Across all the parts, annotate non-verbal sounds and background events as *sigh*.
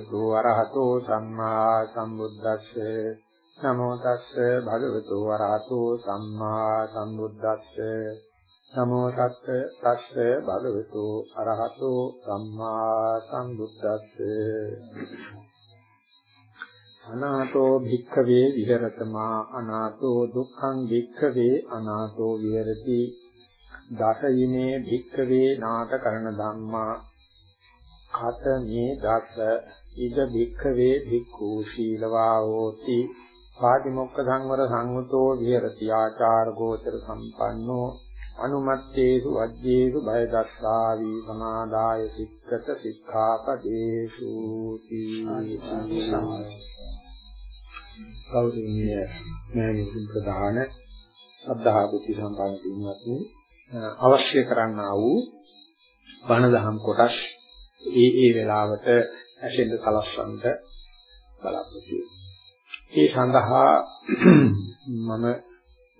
නමෝ තස්ස භගවතු වරහතෝ සම්මා සම්බුද්දස්ස. නමෝ තස්ස භගවතු වරහතෝ සම්මා සම්බුද්දස්ස. නමෝ තස්ස තස්ස භගවතු අරහතෝ සම්මා සම්බුද්දස්ස. අනාතෝ භික්ඛවේ විහෙරතමා අනාතෝ දුක්ඛං භික්ඛවේ අනාතෝ විහෙරති. දසයිනේ භික්ඛවේ නාට කරන ධම්මා. කතමේ දස ඉද භික්ඛවේ භික්ඛු සීලවා හෝති පාටිමොක්ඛ සංවර සංවතෝ විහෙරති ආචාර ගෝචර සම්පන්නෝ අනුමත්තේසු වජ්ජේසු බය දස්සාවි සමාදාය සික්කත සික්ඛාපදේසු කෞරුණ්‍ය මෑණියන් ප්‍රදාන සද්ධා බුද්ධ සම්පන්න පින්වත්නි අවශ්‍ය කරන්නා වූ බණ දහම් කොටස් ඒ ඒ වෙලාවට ඇසෙන්න සලස්වන්නට බලාපොරොත්තු ඒ සඳහා *clears throat* මම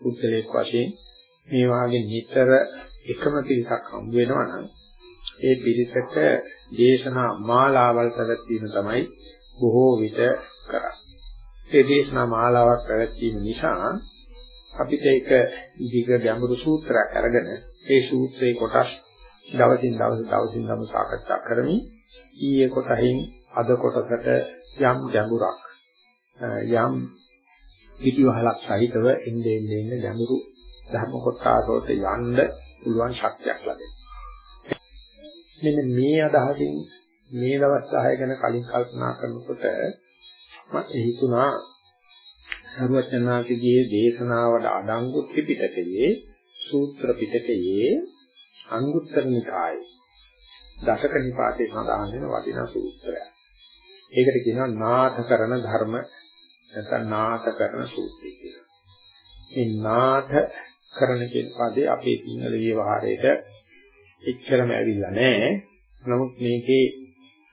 උත්තරයක් වශයෙන් මේ වාගේ නිතර එකම පිරිසක් හම්බ වෙනවා නම් ඒ පිරිසට දේශනා මාලාවල් පැවැත්වීම තමයි බොහෝ විට කරන්නේ. ඒ දේශනා මාලාවක් පැවැත්වීම නිසා අපිට ඒක දීග ගැඹුරු සූත්‍රයක් අරගෙන ඒ සූත්‍රේ කොටස් දවසින් දවස දවසින් දවස සාකච්ඡා කරමින් ඊයේ කොටහින් අද කොටසට යම් ගැඹුරක් යම් පිටිවහලක් සහිතව එන්නේ එන්නේ ගැඹුරු ධර්ම කොටසට යන්න පුළුවන් ශක්තියක් ලැබෙනවා. මෙන්න මේ අදහසින් මේ දවස් 10 ගැන කලින් කල්පනා කරනකොට මට හිතුණා සර්වඥාතිගේ දේශනාවට අඩංගු ත්‍රිපිටකයේ සූත්‍ර පිටකයේ අංගුත්තර නිකායේ දශක නිපාතේ සඳහන් වෙන වටිනා සූත්‍රයක්. ඒකට කියනවා නාථකරණ ධර්ම නැත්නම් නාථකරණ සූත්‍රය කියලා. මේ නාථ කරන කියන පදේ අපේ සිංහල විවහාරයට එච්චරම ඇවිල්ලා නැහැ. නමුත් මේකේ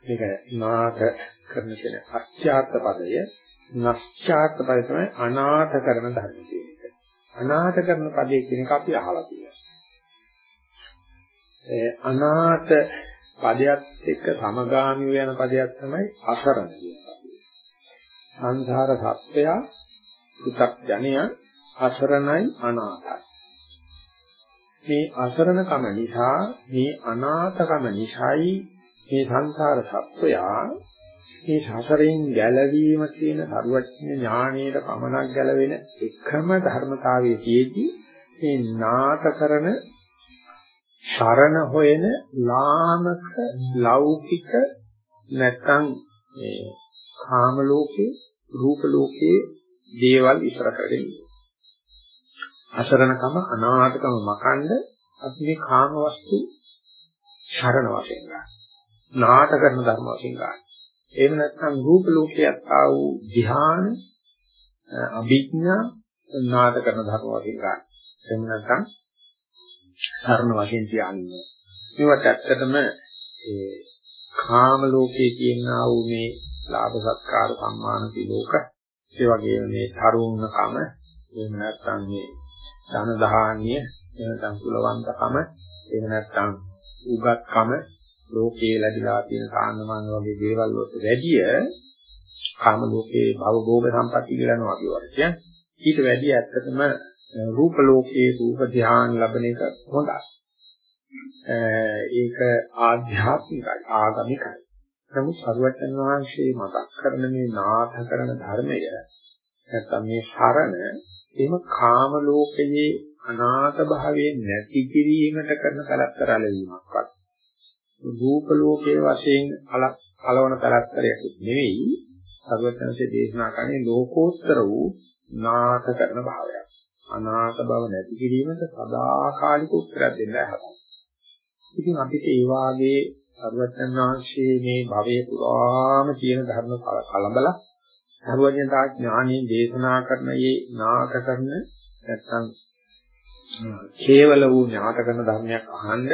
මේක නාථ කරන කියන අත්‍යාර්ථ පදය නැස්චාර්ථ පදය තමයි අනාථ කරන ධර්ම කියන එක. අනාථ කරන පදේ කියන එක අපි අහලා තියෙනවා. ඒ අනාථ පදයක් එක්ක සමගාමීව යන පදයක් තමයි අසරණ කියන පදය. සංසාර සත්‍යය පු탁 ජනය අසරණයි අනාථයි. මේ අසරණකම නිසා මේ අනාථකම නිසායි මේ සංසාර සත්වයා මේ සසරෙන් ගැලවීම කියන සරුවච්ඥ ඥානයේ පමණක් ගැලවෙන එකම ධර්මතාවයේ තියෙද්දී මේ නාථකරන සරණ හොයන ලාමක ලෞකික නැත්නම් මේ කාම ලෝකේ රූප ලෝකේ දේවල් ඉස්සර කරගෙන අසරණකම අනාථකම මකන්න අපි මේ කාම වස්තු සරණ වශයෙන් ගන්න. නාට කරන ධර්ම වශයෙන් ගන්න. එහෙම නැත්නම් රූප ලෝකයක් ආ වූ ධ්‍යාන අභිඥා නාට කරන ධර්ම වශයෙන් ගන්න. එහෙම නැත්නම් සරණ වශයෙන් තියන්නේ. මේවත් ඇත්තටම ඒ කාම ලෝකයේ තියෙනා වූ මේ ලාභ සත්කාර සම්මාන පිළෝක ඒ වගේම මේ තරුණකම එහෙම නැත්නම් මේ ධන දහාන්‍ය එහෙම නැත්නම් කුලවන්තකම එහෙම නැත්නම් උගත්කම ලෝකයේ ලැබිලා තියෙන කාණ්ඩමාන වගේ දේවල් වලට වැඩිය කාම ලෝකයේ භව භෝග සම්පatti කියලා නෝ අපි වගේ කියන්නේ ඊට වැඩිය ඇත්තටම රූප ලෝකයේ රූප ධ්‍යාන ලැබෙන එක හොඳයි. ඒක ආධ්‍යාත්මිකයි ආගමිකයි. නමුත් සරුවචන වහන්සේ මතක් කරන මේ නාථ කරන ධර්මය නැත්තම් මේ සරණ එහෙම කාම ලෝකයේ අනාථ භාවයේ නැති කිරීමට කරන කලතරලවීමක්වත් රූප ලෝකයේ වශයෙන් කලවන කලතරයක් නෙවෙයි සර්වඥාන්සේ දේශනා කරන්නේ ලෝකෝත්තර වූ නාථ කරන භාවයක්. අනාථ බව නැති කිරීමට සදාකාලික උත්තරයක් දෙන්න හදනවා. ඉතින් අපිට ඒ වාගේ සර්වඥාන්සේ මේ භවයේ පුරාම තියෙන ධර්ම කලබල සර්වඥතා ඥානයේ දේශනා කරන මේ නාථ කරන නැත්තම් කේවල වූ ඥාත කරන ධර්මයක් අහන්න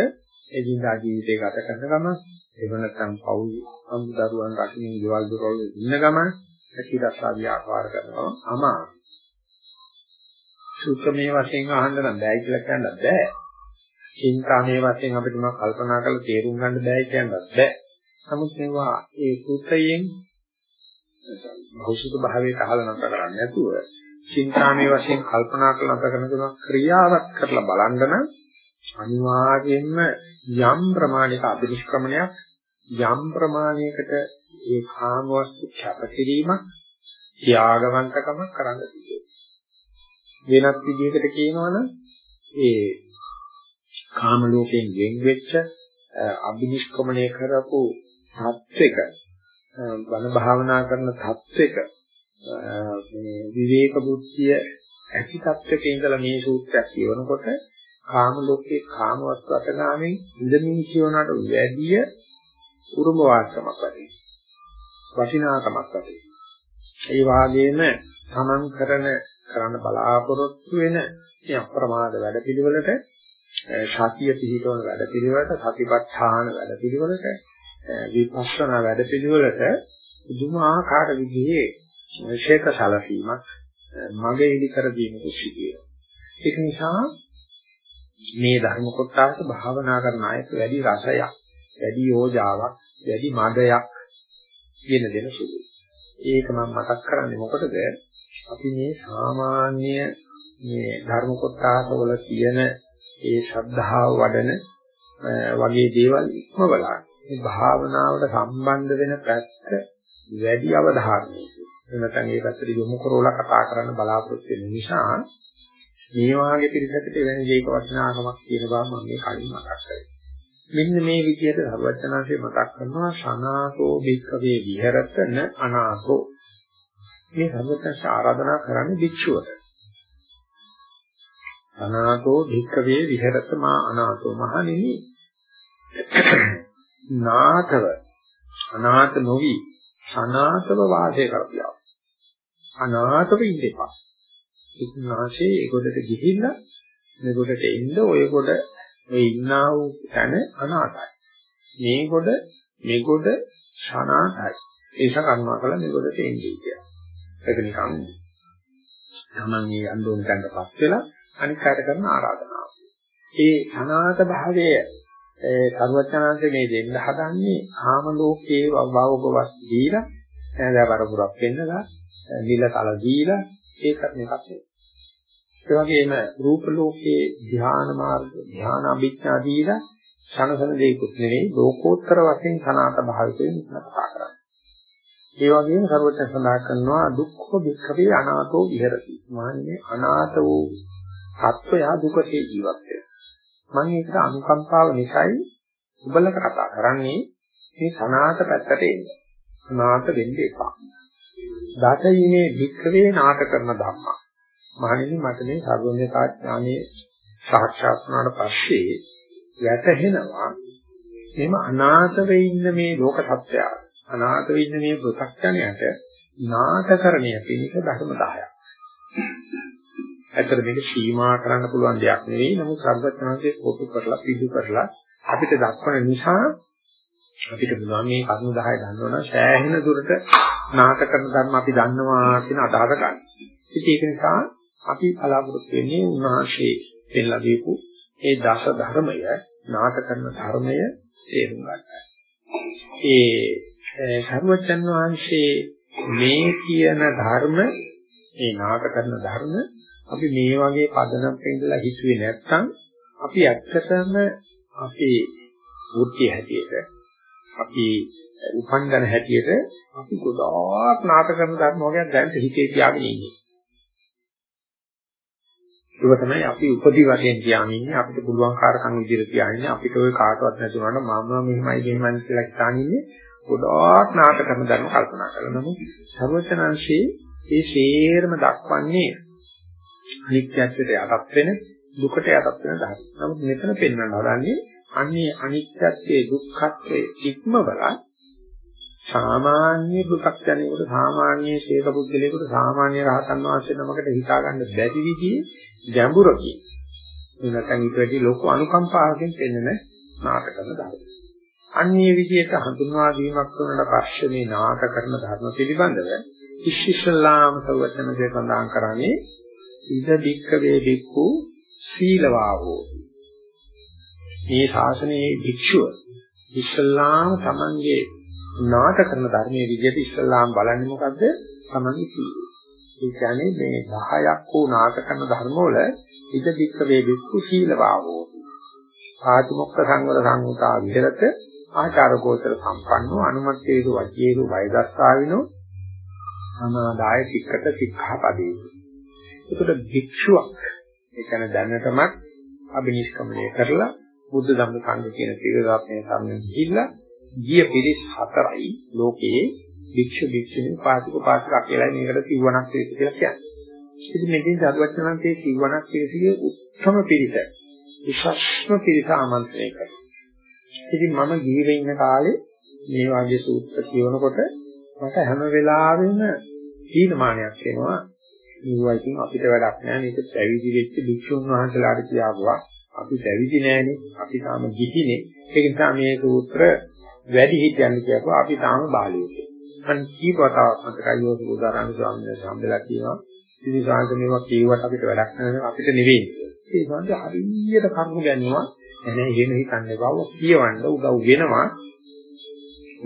එදිනදා ජීවිතේ ගත කරන ගම එහෙම නැත්නම් පවුල් අමුදරුවන් රකින්න ගෙවල් දොරවල් ඉන්න ගම ඇතිරස්සා ව්‍යාපාර කරනවා අමාරු. සුත්තමේ වශයෙන් අහන්න නම් බෑ කියලා කියන්නත් බෑ. චින්තාමේ වශයෙන් අපිට මම කල්පනා කරලා තේරුම් ගන්න බෑ කියන්නත් බෑ. නමුත් මේවා ඒ සූත්‍රයෙන් භෞතික භාවයට අහලා නැතර කරන්නේ නැතුව චින්තාමේ වශයෙන් කල්පනා කරලා නැතර කරන ක්‍රියාවක් කරලා බලන්න නම් අනිවාර්යයෙන්ම යම් ප්‍රමාණයක අභිනිෂ්ක්‍රමණයක් යම් ප්‍රමාණයකට ඒ කාම වස්තු ඡප කිරීමක් ත්‍යාගවන්තකමක් කරන්න තියෙනවා වෙනත් විදිහකට කියනවනම් ඒ කාම ලෝකයෙන් වෙන් වෙච්ච අභිනිෂ්ක්‍රමණය කරපු ත්‍ත්වික බණ භාවනා කරන ත්‍ත්වික මේ විවේක බුද්ධිය ඇති ත්‍ත්වක ඉඳලා මේ සූත්‍රයක් කියවනකොට කාම ලෝකේ කාම වස්තු අතගාමින් ඉඳමින් කියවනට වැඩිය උරුම වාස්කමක් වැඩි වටිනාකමක් වැඩි ඒ වාගේම තමන් කරන කරන්න බලාපොරොත්තු වෙන මේ අප්‍රමාද වැඩපිළිවෙලට සතිය පිහිටවන වැඩපිළිවෙලට සතිපට්ඨාන වැඩපිළිවෙලට විපස්සනා වැඩපිළිවෙලට පුදුමාකාර විදිහේ ශේක සැලසීමක් මගේ ඉදි කර දීමක සිදුවේ. ඒක නිසා මේ ධර්ම කොටස භාවනා කරන අයට වැඩි රසයක්, වැඩි යෝජාවක්, වැඩි මදයක් කියන දෙන සුළුයි. ඒක මම මතක් කරන්නේ මොකටද? අපි මේ සාමාන්‍ය මේ ධර්ම කොටස වල තියෙන ඒ ශ්‍රද්ධාව වඩන වගේ දේවල් ඉක්මවලා මේ භාවනාවට සම්බන්ධ වෙන පැත්ත වැඩි අවධානයකින් එනකන් ඒ පැත්තට යොමු කරලා කතා කරන්න බලාපොරොත්තු වෙන නිසා මේ වාගේ පිළිසකට වෙන දෙයක වටිනාකමක් තියෙන බව මම මේ කලින් මතක් කරේ. මෙන්න මේ විදිහට සර්වඥාන්සේ මතක් කරනවා සනාතෝ භික්ඛවේ විහෙරතන අනාතෝ. මේ සර්වඥාන්සේ ආරාධනා කරන්නේ භික්ෂුවට. අනාතෝ භික්ඛවේ විහෙරත මා අනාතෝ මහණෙනි නාතව අනාත නොවි අනාතව වාසය කරපියා. අනාතව ඉඳපා. ඉක්නාසේ ඒකොඩට ගිහිල්ලා මේකොඩට එන්න ඔයකොඩ මේ ඉන්නා වූ තැන අනාතයි. මේකොඩ මේකොඩ ශනාතයි. ඒක කර්මා කළා මේකොඩට එන්නේ කියලා. ඒක නිකන් තමන් මේ අන්දෝන් ගන්නපත් වෙලා අනික් කාට කරන ආරාධනාව. ඒ අනාත භාවයේ ඒ සර්වඥාන්සේ මේ දෙන්න හදන්නේ ආම ලෝකයේ වවවගවත් දීලා එනදා පරපුරක් වෙන්නලා නිල තල දීලා ඒකත් මේකත් නෙවෙයි. ඒ වගේම රූප ලෝකයේ ධ්‍යාන මාර්ග ධ්‍යාන අභිඥා දීලා සනසන දෙයක්ුත් නෙවෙයි ලෝකෝත්තර වශයෙන් සනාත භාවිතයෙන් කතා කරන්නේ. ඒ වගේම සර්වඥ සඳහන් කරනවා දුක්ඛ වික්ඛවේ අනාතෝ විහෙරති. මාන්නේ අනාත වූ සත්වයා දුකේ ජීවත් වෙනවා. මම ඒකට අනුකම්පාව නිසායි උබලට කතා කරන්නේ මේ සනාත පැත්තට එන්න. සනාත වෙන්න එපා. දතීමේ වික්‍රේ නාට කරන ධම්මා. මහණෙනි මට මේ සර්වඥතා ඥානයේ සාක්ෂාත් වුණාට පස්සේ වැටහෙනවා එහෙම අනාථ වෙ ඉන්න මේ ලෝක සත්‍යය අනාථ වෙ ඉන්න මේ පෘථග්ජනයට නාටකරණය පිණිස ධර්ම 10ක්. ඇත්තට මේක සීමා කරන්න පුළුවන් දෙයක් නෙවෙයි. නමුත් සර්වඥාන්සේ පොතු කරලා පිටු කරලා අපිට දක්වන නිසා අපිට පුළුවන් මේ කරුණු 10 ගන්නවනම් සෑහෙන දුරට නාට කරන ධර්ම අපි දන්නවා කියන අදහස ගන්න. ඉතින් ඒක නිසා අපි බලාපොරොත්තු වෙන්නේ උන්වහන්සේ දෙල්ලා දීපු ඒ දස ධර්මය නාට කරන ධර්මය තේරුම් ගන්නයි. ඒ සර්වඥන් වහන්සේ මේ කියන ධර්ම ඒ නාට කරන ධර්ම අපි මේ වගේ පදනම්ක ඉඳලා හිතුවේ නැත්නම් අපි ඇත්තටම අපේ වෘත්ති හැටියට අපි උපන්දන හැටියට අපි ගොඩාක් නාටක කරන ධර්ම වර්ගයක් දැන් හිතේ තියාගෙන ඉන්නේ. ඒක තමයි අපි උපදි වශයෙන් තියාගෙන ඉන්නේ අපිට පුළුවන් කාර්කම් විදිහට තියාගෙන අපිට ওই කාටවත් නැතුනට මම මෙහෙමයි මෙහෙමයි කියලා හිතාගෙන ඉන්නේ ගොඩාක් නාටක කරන ධර්ම කල්පනා කරලා නමුත් සර්වචනංශේ ඒ ශේරම දක්වන්නේ අනිත්‍යත්වයට යටත් වෙන දුකට යටත් වෙන ධර්ම. නමුත් මෙතන පෙන්වන්න හදන්නේ අන්නේ අනිත්‍යත්වයේ දුක්ඛත්වයේ ඉක්මවලා සාමාන්‍ය දුක්ඛඥයෙකුට සාමාන්‍ය ශේක පුද්ගලයෙකුට සාමාන්‍ය රහතන් වහන්සේ නමකට හිතා ගන්න බැරි විදිහේ ගැඹුරකින් එනකන් ඊට වැඩි ලොකු අනුකම්පාවකින් පෙන්වන නාටකන ධර්ම. අන්නේ විදිහට හඳුන්වා දීමක් කරනට පස්සේ මේ නාටක කරන ධර්ම පිළිබඳව ඉස්සිස්ලාම සවචනසේ සඳහන් කරන්නේ ඉද බික්කවේ බික්කු සීලවාහෝ මේ ශාසනයේ භික්ෂුව ඉස්ලාම් තමන්ගේ නාට කරන ධර්මයේ විදිහට ඉස්ලාම් බලන්නේ මොකද්ද? තමන්ගේ සීලය. ඒ කියන්නේ මේ 10ක් වූ නාට කරන ධර්ම වල ඉද දික්ක වේ වික්ඛු සීලභාවෝ. ආත්මොක්ක සංවර සංගතා විහෙරත ආචාර ගෝචර සම්පන්නෝ අනුමත්තේසු වජ්ජේසු වෛදස්සාවිනෝ සමාදාය චික්කත සික්ඛාපදේ. ඒකට භික්ෂුවක් ඒ කියන්නේ දැනටමත් අභිනිෂ්ක්‍මණය කරලා බුද්ධ ධම්ම සංඝ කියන ත්‍රිවිධාත්මය සම්මෙන් ගිහිල්ලා ගිය පිරිස් හතරයි ලෝකයේ භික්ෂු භික්ෂුණී පාසික පාසිකා කියලා මේකට සිවණක් පිරිස කියලා කියන්නේ. ඉතින් මේකෙන් සාධුවචනන්තේ සිවණක් පිරිසිගේ උත්තම පිරිස. විශේෂම පිරිස ආමන්ත්‍රණය කරනවා. ඉතින් මම ජීවේ ඉන්න කාලේ මේ වගේ සූත්‍ර කියවනකොට මට හැම වෙලාවෙම හීනමානයක් එනවා. මේවා ඉතින් අපිට වැඩක් නෑ මේක පැවිදි වෙච්ච භික්ෂුන් වහන්සේලාට කියාවුවා. අපි පැවිදි නෑනේ. අපි තාම ගිහිනේ. ඒ නිසා මේ සූත්‍ර වැඩි හිතයන් කියපුවා අපි තාම බාලියෙක්. අන් කීපවතාවක් මතකයි යෝසු උදාහරණ ස්වාමීන් වහන්සේ හම්බෙලා කියනවා. ඉතින් සාංශ මේවා කියුවට අපිට වැඩක් නැහැ අපිට නෙවෙයි. ඒ සාංශ හරියට කරුණු ගැනීමක් එනේ එහෙම හිතන්නේ බව කියවන්න උදව් වෙනවා.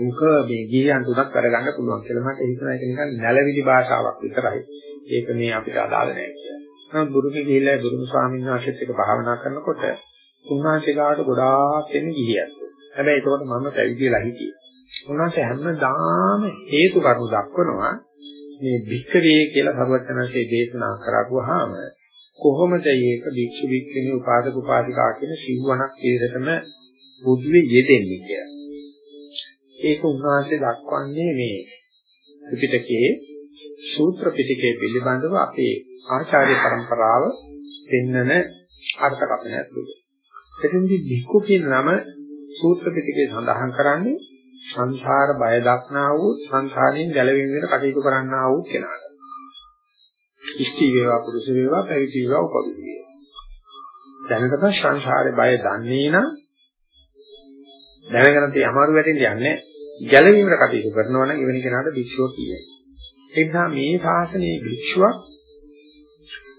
උක මේ ගියන් තුනක් කරගන්න පුළුවන් කියලා මට හිතන එක නිකන් නැලවිලි භාෂාවක් විතරයි. ඒක මේ අපිට අදාළ නැහැ කියලා. නමුත් බුදුගේ ගිහිල්ලා බුදුම ස්වාමීන් වහන්සේත් එක්ක භාවනා කරනකොට උන්වහන්සේ ගාවට ගොඩාක් එන්නේ ගිහියක්. හැබැයි ඒකට මම පැවිදිලා හිටියේ. උන්වහන්සේ හැමදාම හේතු කරුණු දක්වනවා මේ භික්ඛවේ කියලා සර්වඥාන්සේ දේශනා කරගුවාම කොහොමද මේක භික්ෂු භික්ෂුණී උපාසක උපාසිකා කියන සිව්වණක් පිළිදෙතම බුදුවේ යෙදෙන්නේ කියලා. ඒක උන්වහන්සේ දක්වන්නේ මේ ත්‍රිපිටකයේ සූත්‍ර පිටකයේ පිළිබඳව අපේ ආචාර්ය પરම්පරාව දෙන්නන අර්ථකථනයක් දුක. එතෙන්දී භික්ඛු කියන නම සූත්‍ර පිටකයේ සඳහන් කරන්නේ සංසාර බය දක්නා වූ සංසාරයෙන් ගැලවීමකට කටයුතු කරන්නා වූ කෙනාට. ඉෂ්ටි වේවා පුරුෂ වේවා පැවිදි වේවා උපවිදි වේවා. දැනටම සංසාරේ බය දන්නේ නම් දැනගෙන තේ අමාරු වැටෙන්න යන්නේ ගැලවීමකට කටයුතු කරනවා නම් එවැනි කෙනාට භික්ෂුව කියයි. ඒ නිසා මේ ශාසනයේ භික්ෂුවක්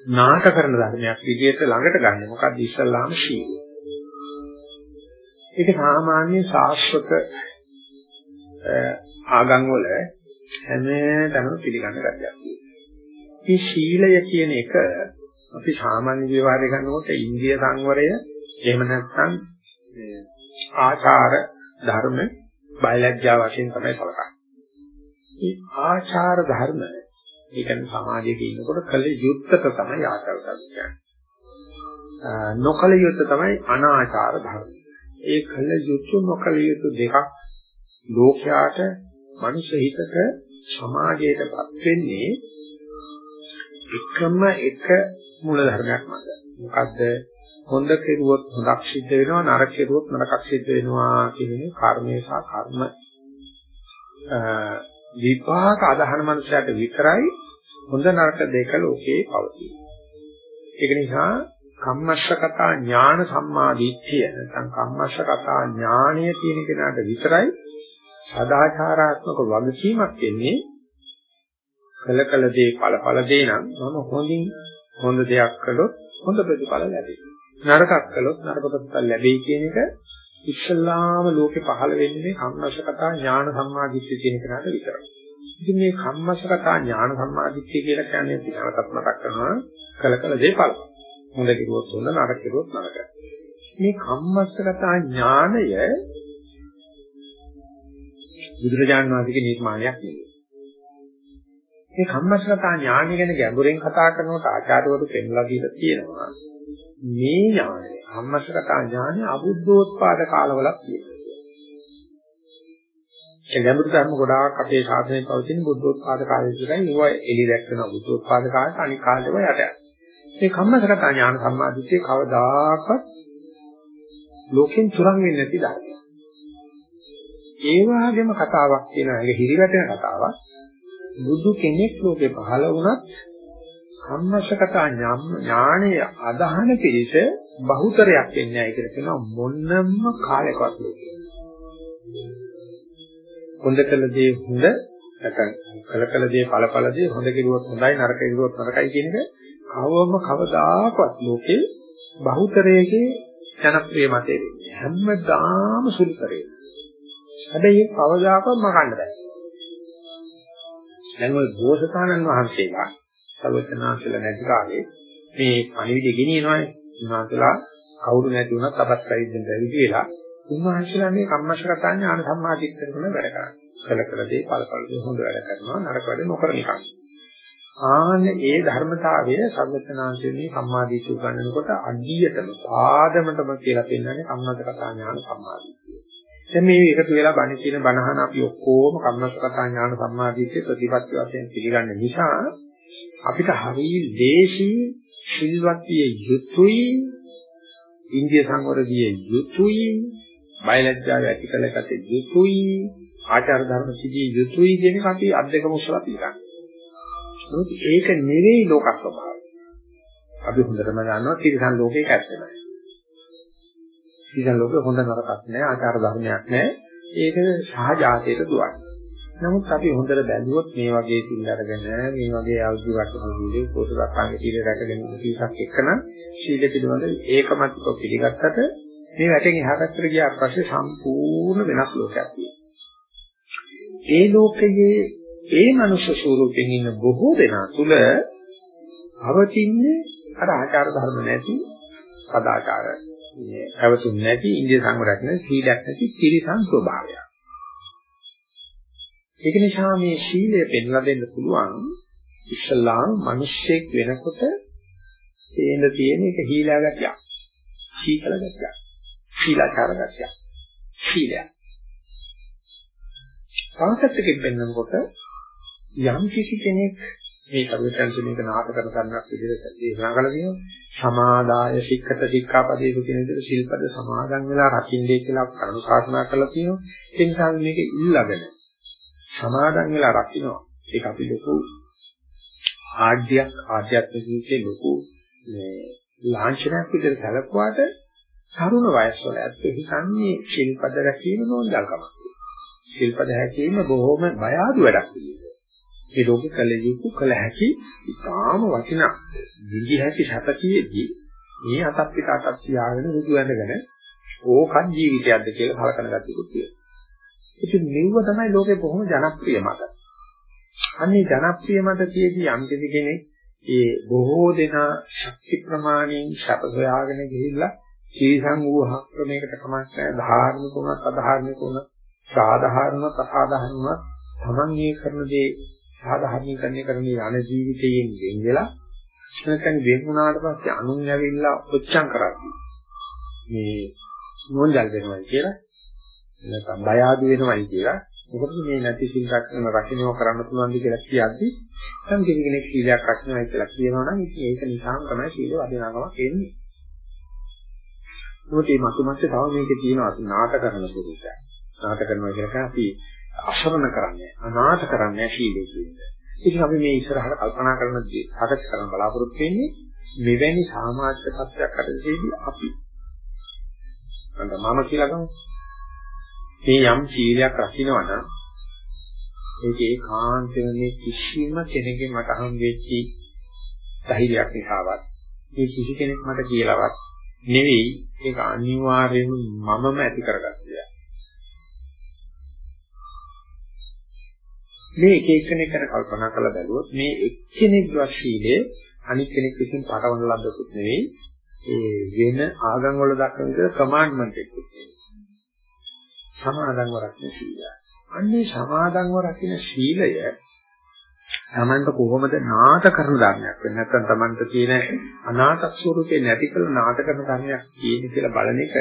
නාට කරන ධර්මයක් විදිහට ළඟට ගන්න මොකක්ද ඉස්සල්ලාම ශීලය. ඒක සාමාන්‍ය ශාස්ත්‍රක ආගම් වල හැමතැනම පිළිගන්න ගැටයක්. මේ ශීලය කියන එක අපි සාමාන්‍ය විවහාරය කරනකොට ඉන්දිය සංවරය එහෙම නැත්නම් ආචාර ධර්ම බයලජ්ජා වශයෙන් තමයි සලකන්නේ. මේ ආචාර ධර්ම ඒ කියන්නේ සමාජයේ ඉන්නකොට කල යුත්තක තමයි ආචාර ධර්ම කියන්නේ. නොකල යුත්ත තමයි අනාචාර ධර්ම. ඒ කල යුතු නොකල යුතු දෙකක් ලෝකයාට මනුෂ්‍ය හිතක සමාජයටපත් වෙන්නේ එකම එක මූල ධර්මයක් මත. මොකද්ද? හොඳ කෙරුවොත් හොඳක් සිද්ධ වෙනවා නරක කෙරුවොත් නරකක් සිද්ධ වෙනවා කියන කර්මය සහ කර්ම විපාක අදහන මනුස්සයට විතරයි හොඳ නරක දෙක ලෝකේ පවතී. ඒක නිසා කම්මස්සකතා ඥාන සම්මාදිට්ඨිය නැත්නම් කම්මස්සකතා ඥානය තියෙන කෙනාට විතරයි සදාචාරාත්මක වගකීමක් වෙන්නේ කළ කළ දේ ඵල ඵල දේ නම් මම හොඳින් හොඳ දෙයක් කළොත් හොඳ ප්‍රතිඵල ලැබේ. නරකක් කළොත් නරක ප්‍රතිඵල ලැබෙයි කියන එක ඉස්සල්ලාම ලෝකේ පහළ වෙන්නේ කම්මස්සකතා ඥාන සම්මාදිට්ඨිය කියන කෙනාට විතරයි. ඉතින් මේ කම්මස්සකතා ඥාන සම්මාදිට්ඨිය කියලා කියන්නේ පිටකට මතක් කරනවා කළ කළ දේ ඵල. හොඳ කිරුවොත් හොඳ නරක කිරුවොත් නරක. මේ කම්මස්සකතා ඥානය බුදුරජාණන් වහන්සේගේ නිර්මාණයක් නෙවෙයි. මේ කම්මස්සගතා ඥානය ගැන ගැඹුරෙන් කතා කරනකොට ආචාර්යවරු පෙන්ලා දීලා තියෙනවා. මේ ඥානය කම්මස්සගතා ඥානය අබුද්ධෝත්පාද කාලවලක් තියෙනවා. ඒ ගැඹුරු ධර්ම ගොඩාක් අපේ ශාසනයේ පවතින බුද්ධෝත්පාද කාලේ විතරයි ඒවා එළි දැක්වෙන බුද්ධෝත්පාද කාලයට අනික් කාලෙම යට. මේ කම්මස්සගතා ඥාන සම්මාදිතේ කවදාකවත් ලෝකෙන් තුරන් වෙන්නේ නැති ධර්මයක්. ඒ වගේම කතාවක් කියනවා ඒක හිරිවැටෙන කතාවක්. බුදු කෙනෙක් ලෝකේ පහළ වුණත් කම්මසකත ඥානය අදහන පිළිස බහුතරයක් වෙන්නේ නැහැ කියලා කියනවා මොන්නම්ම කාලයකවත් ලෝකේ. හොඳ කළ දේ හොඳ නැත්නම් කළ කළ දේ ඵල ඵල දේ හොඳ කෙරුවොත් හොඳයි නරක කෙරුවොත් නරකයි කියන එක කවවම කවදාකවත් ලෝකේ බහුතරයේ ජනප්‍රිය මතය වෙන්නේ හැමදාම සුළුතරේ. හැබැයි ඒක කවදාකවත් මකන්න බෑ. දැන් ওই බෝසතාණන් වහන්සේලා සර්වඥාන්සලා නැති කාලේ මේ පණිවිඩය ගෙනියනවානේ. උන්වහන්සේලා කවුරු නැති වුණත් අපත් පරිද්දෙන් පැවිදි වෙලා උන්වහන්සේලා මේ කම්මශකතා ඥාන සම්මාදිට්ඨිය කරන වැඩ කරන්නේ. කළ කළ දේ පළ පළ දේ හොඳ වැඩ කරනවා නරක වැඩ නොකර නිකන්. ආන්න ඒ ධර්මතාවය සර්වඥාන්සේ මේ සම්මාදිට්ඨිය උගන්වනකොට අඩියටම පාදමටම කියලා පෙන්නන්නේ කම්මශකතා ඥාන සම්මාදිට්ඨිය. දැන් මේ එකතු වෙලා බණ කියන බණහන අපි ඔක්කොම කම්මස්සකතා ඥාන සම්මාදිට්ඨිය ප්‍රතිපත්ති වශයෙන් පිළිගන්න නිසා අපිට හරිය දේශී සිල්වත් විය යුතුයි ඉන්දිය සංවර විය යුතුයි බයලජ්ජාව ඇති කළකට යුතුයි ආචාර ධර්ම සිදී යුතුයි කියන එක අපි අද්දකම උසලා පිළිගන්නවා. මොකද ඒක නෙවෙයි ලෝක ස්වභාවය. අපි හොඳටම දන්නවා තිරසන් ලෝකේ කැත්තමයි. ඊළඟ ලෝකේ හොඳ නරකක් නැහැ ආචාර ධර්මයක් නැහැ ඒක සහජාතයට දුවන්නේ. නමුත් අපි හොඳට බැලුවොත් මේ වගේ සිල් අරගෙන මේ වගේ අවදි වටහොල්ලේ පොදුරක්ංග සීල රැකගෙන ඉතිසක් එක්කන සීල පිළිබඳ ඒකමත්ව පිළිගත්තට මේ වැටෙන් එහාට ගියාට පස්සේ සම්පූර්ණ වෙනස් ලෝකයක් ඒ ලෝකයේ ඒ මනුෂ්‍ය ස්වරූපයෙන් ඉන්න බොහෝ දෙනා තුල අවතින්නේ අර ආචාර ධර්ම නැති සදාචාරය මේ පැවතුම් නැති ඉන්දිය සංවරයක් නැති සීලයක් නැති ත්‍රිසං ස්වභාවයක්. ඒක නිසා මේ සීලය පෙන්ලා දෙන්න පුළුවන් ඉස්ලාම් මිනිස්සෙක් වෙනකොට තේන තියෙන එක හීලා ගතියක්. සීතල ගතියක්. සීලාචාර ගතියක්. සීලයක්. පාසත්කෙන් පෙන්නකොට යම් කිසි කෙනෙක් මේ කරුණාන්තනික නාටක කරන කන්නක් විදිහට දේශනා කළා තියෙනවා. සමාදාය සික්කත සික්ඛාපදේසු කියන විදිහට සිල්පද සමාදන් වෙලා රකින්නේ කියලා කරුණාකාරණා කරලා තියෙනවා. ඒ නිසා මේක ඉල්ලගෙන සමාදන් වෙලා රකින්නවා. ඒක අපි ලොකු ආඩ්‍යයක් ආධ්‍යාත්මික ජීවිතේ ලොකු මේ ලාංඡනයක් විදිහට සැලකුවාට තරුණ වයස් වල ඇත්ත හිතන්නේ ශිල්පද රැකීම නෝන්ජල්කමක්. ශිල්පද හැකීම බොහොම බය ආදු වැඩක් විදිහට. මේ ලෝක කල යුතු කල හැකි ඉතාම වටිනා දිවි හැකි සැපතියෙදී මේ අතක් පිට අතක් තියාගෙන රුදු වැඳගෙන ඕකත් ජීවිතයක්ද කියලා කලකන ගැටිකුත් තියෙනවා. ඉතින් මෙව තමයි ලෝකේ බොහොම ජනප්‍රිය මත. අන්නේ ජනප්‍රිය මත තියදී යම් කෙනෙක් ඒ බොහෝ දෙනා ශක්ති ප්‍රමාණයෙන් සැප සොයාගෙන ගිහිල්ලා සීසං වූ හක්‍රමයකට කමක් නැහැ ධාර්මික වුණත් අධාර්මික වුණත් සාධාරණ අසාධාරණ තමන් මේ කරන දේ සාධාරණීකරණය කරන යන ජීවිතයෙන් වෙන් වෙලා නැත්නම් වෙන් වුණාට පස්සේ අනුන් ඇවිල්ලා ඔච්චම් කරන්නේ මේ නෝන්ජල් වෙනවයි කියලා නැත්නම් බය ආදි වෙනවයි කියලා මොකද මේ නැති සිල් රැකගෙන රකින්නව කරන්න පුළුවන්ද කියලා කියද්දි නම් කෙනෙක් සීලයක් රකින්නයි කියලා කියනවනම් ඉතින් ඒක නිසාම තමයි සීල වදිනාකමක් එන්නේ. මොකද මේ මතුමැස්සේ තව මේකේ තියෙනවා නාටක කරන ස්වරූපයක්. නාටක කරනවා කියලා අපි අශරණ කරන්නේ අනාථ කරන්නේ සීලය කියන්නේ. ඉතින් අපි මේ ඉස්සරහට කල්පනා කරන දේ සාකච්ඡා කරන්න බලාපොරොත්තු වෙන්නේ මෙවැනි සමාජ තත්ත්වයක් අතරදී අපි අන්න මම කියලා ගමු. මේ යම් සීලයක් රකින්නවා නම් ඒකේ කාන්තෙම මේ කිසිම කෙනෙක්ගේ මට හම් වෙච්චි ධෛර්යයක් නිසාවත් මේ කිසි කෙනෙක් මට කියලාවත් නෙවෙයි ඒක අනිවාර්යයෙන්ම මමම ඇති කරගත්තා. මේ එක එක්කෙනෙක් ගැන කල්පනා කරලා බැලුවොත් මේ එක්කෙනෙක්ගේ ශීලය අනිත් කෙනෙක් විසින් පාඩවන ලද්දකුත් නෙවෙයි ඒ වෙන ආගම් වල දක්වන විදිහට කමාන්ඩ්මන්ට් එකක් නෙවෙයි සමාදන්ව රකින්න සීලය. අන්නේ සමාදන්ව රකින්න සීලය තමන්ට කොහොමද නාට කරන ධර්මයක් වෙන්නේ නැත්නම් තමන්ට තියෙන අනාථ ස්වරූපේ නැති කළ නාට කරන ධර්මයක් කියන කියලා බලන එක